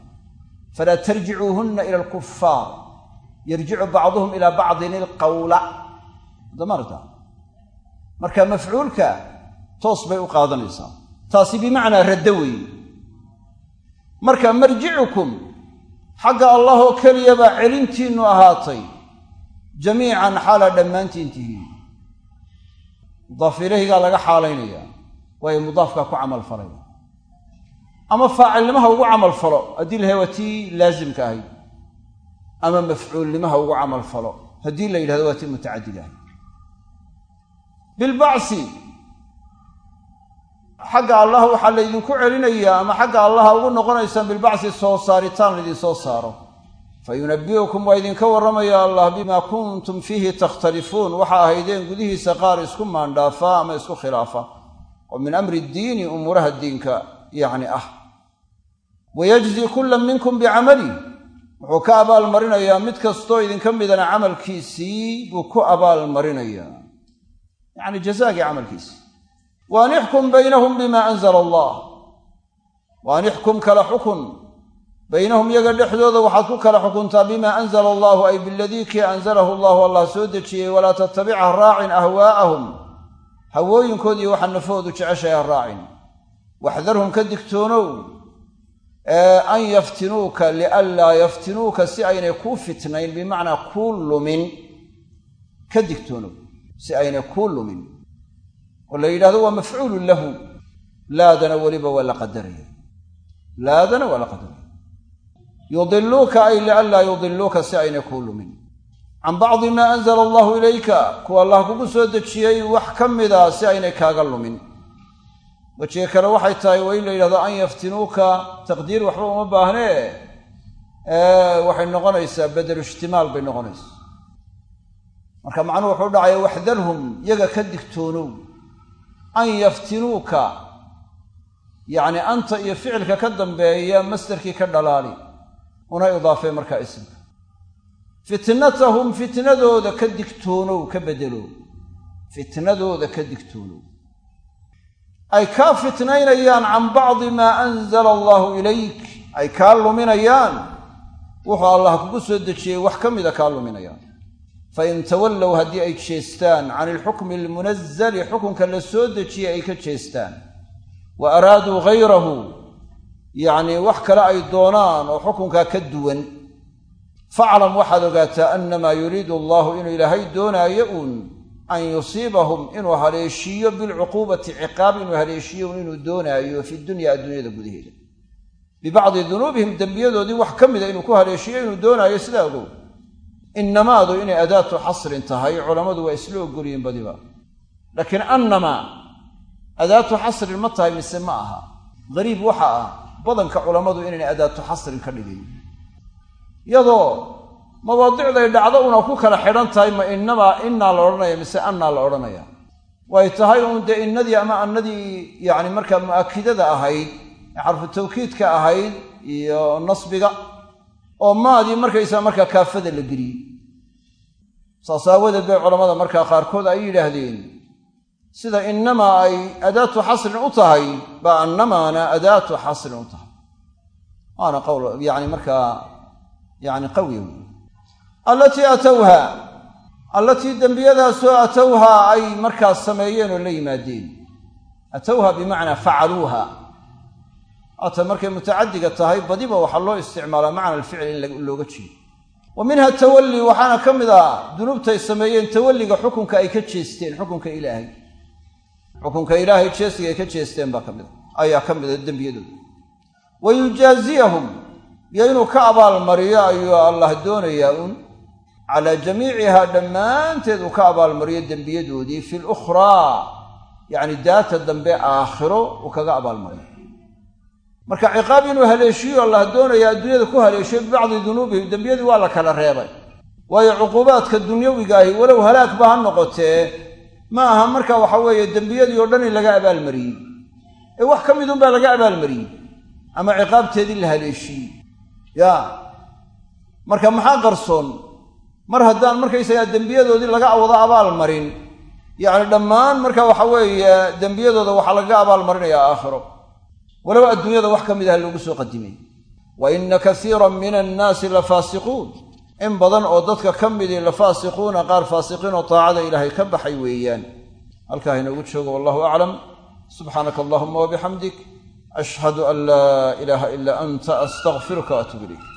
falaa tarjicuuhunna ila alkufaar yarjicu bacduhum ilaa bacdin ilqawla damarta marka mafcuulka toos bay u qaadanaysaa. Taasi bimacnaa raddo weeye marka marjicukum xagga allahoo keliya baa celintiinnu ahaatay. Jamiican xaalaa dhammaantiin tihiin. Mudaaf laga xaalaynaya waayo mudaafkaa ku camal falaya ama faacilnimaha ugu camal falo haddii la waa tii laasimka ahayd ama mafcuulnimaha ugu camal falo haddii la yidhahdo waa tii mutacaddiga ahayd xagga allah waxaa laydinku celinayaa ama xagga allaha ugu noqonaysaan bilbacsi soo saaritaan laydin soo saaro. Fa yunabbi'ukum waa idinka warramaya allah bimaa kuntum fiihi takhtalifuun. Waxa ahaydeen gudihiisa qaar isku maandhaafa ama isku khilaafa. Oo min amri ddiini umuuraha diinka yacni ah. Wayajzi kulla minkum bicamali wuxuu ka abaalmarinayaa mid kastoo idinka midana camalkiisii buu ku abaalmarinayaa. Yacni jazaagii camalkiisii waan ixkum baynahum bima anzala allah waan ixkum kala xukun baynahum iyaga dhexdooda waxaad ku kala xukuntaa bima anzala allahu ay biladii kii anzalahu allahu allah soo dejiyey walaa tattabic ha raacin ahwaa'ahum hawooyinkoodiiyo waxa nafahoodu jeceshay ha raacin waxdarhum ka digtoonow an yaftinuuka lianlaa yaftinuuka si aynay kuu fitnayn bimacnaa kuu lumin ka digtoonow si aynay kuu lumin oo la yidhahdo waa mafcuulun lahu. Laadana weliba waa la qadaraya. Laadana waa la qadaraya yudiluuka ay lianlaa yudiluuka si aynay kuu lumin. Can bacdi maa anzala allahu ilayka kuwa allah kugu soo dejiyey wax ka mida si aynay kaaga lumin. Wejiga kale waxay tahay waa in la yidhahdo an yaftinuuka taqdiir waxba uma baahnee. Waxay noqonaysaa bedelu ijtimaal bay noqonaysaa. Marka macnuhu wuxuu dhacaya waxdarhum yaga ka digtoonow an yaftinuuka. Yacni anta iyo ficilka ka dambeeya masderkii ka dhalaali. Una idaafee markaa ismka fitnatahum fitnadooda ka digtoonow ka bedelo fitnadooda ka digtoonow. Ay kaa fitnaynayaan can bacdi maa anzala allaahu ilayk. Ay kaa luminayaan. Wuxuu allah kugu soo dejiyey wax ka mida kaa luminayaan fain tawallow haddii ay jeestaan can ilxukmi almunazali xukunka la soo dejiyey ay ka jeestaan wa araaduu hayrahu yacnii wax kale ay doonaan oo xukunkaa ka duwan faclam waxaad ogaataa annamaa yuriidu allahu inuu ilaahay doonaayo uun an yusiibahum inuu haleeshiiyo bilcuquubati ciqaab inuu haleeshiiyo un inuu doonaayo fi dunya adduunyada gudaheeda bibacdi dunuubihim dembiyadoodii wax ka mida inuu ku haleeshiiyo inuu doonaayo sidaa ogow innamaadu inay adaatu xasrin tahay culammadu waa isla ogolyihin badiba. Laakiin annamaa adaatu xasrin ma tahay mise ma aha. Gariib waxa ah badanka culammadu inaynay adaatu xasrin ka dhigayn iyadoo mawaadicday dhacdo una ku kala xidhan tahay ma inamaa innaa la odhanaya mise annaa la odhanaya. Way tahay uun dee innadii ama annadii yacni markaa mu'akidada ahayd ee xarfu tawkiidka ahayd iyo nasbiga oo maadii markaysaa markaa kaafada la geliyey saas aawadeed bay culammada markaa qaarkood ay yidhaahdeen sida innamaa ay adaatu xasrin u tahay baa annamaana adaatu xasrin u tahay. Waana qowl yani markaa yani qawiya wey allatii atowha allatii dembiyadaasoo atowhaa ay markaas sameeyeen oo la yimaadeen. Atowha bimacnaa facaluuha ata markay mutacadiga tahay badiba waxaa loo isticmaalaa macna alficli in looga jeedo wa minha tawalli waxaana ka mid ah dunuubtay sameeyeen tawalliga xukunka ay ka jeesteen xukunka ilaahay. Xukunka ilaahay jeesiga ay ka jeesteen baa ka mid a ayaa ka mid a dembiyadooda. Wa yujaaziyahum iyo inuu ka abaalmariyo ayuu allah doonayaa un. Calaa jamiicihaa dhammaanteed uu ka abaalmariyo dembiyadoodii fi lukhraa yacni daata dambe aakhiro uu kaga abaalmariyo marka ciqaab inuu haleeshiyo allah doonaya adduunyada ku haleeshiyo bibacdi dunuubihim dembiyadii waa la kala reebay. Waayo cuquubaadka dunyawiga ahi walow halaagba ha noqotee ma aha marka waxa weeye dembiyadii oo dhan in laga abaalmariyey. Ee wax ka midunbaa laga abaalmariyey. Ama ciqaabteedii la haleeshiyey ya. Marka maxaa qarsoon? Mar haddaan markaysagaa dembiyadoodii laga wada abaal marin yacni dhammaan marka waxa weeye dembiyadooda waxaa lagaga abaalmarinayaa aakhiro walow adduunyada wax ka mid ah loogu soo qadimay. Wa inna kasiiran min annaasi la faasiquun. In badan oo dadka ka midii la faasiquuna qaar faasiqiin oo taacada ilaahay ka baxay weeyaan. Halkaa inoogu joogo wallahu aclam. Subxaanaka allahuma wabixamdik ashhadu an laa ilaaha ilaa anta astaqfiruka waatuub ilayk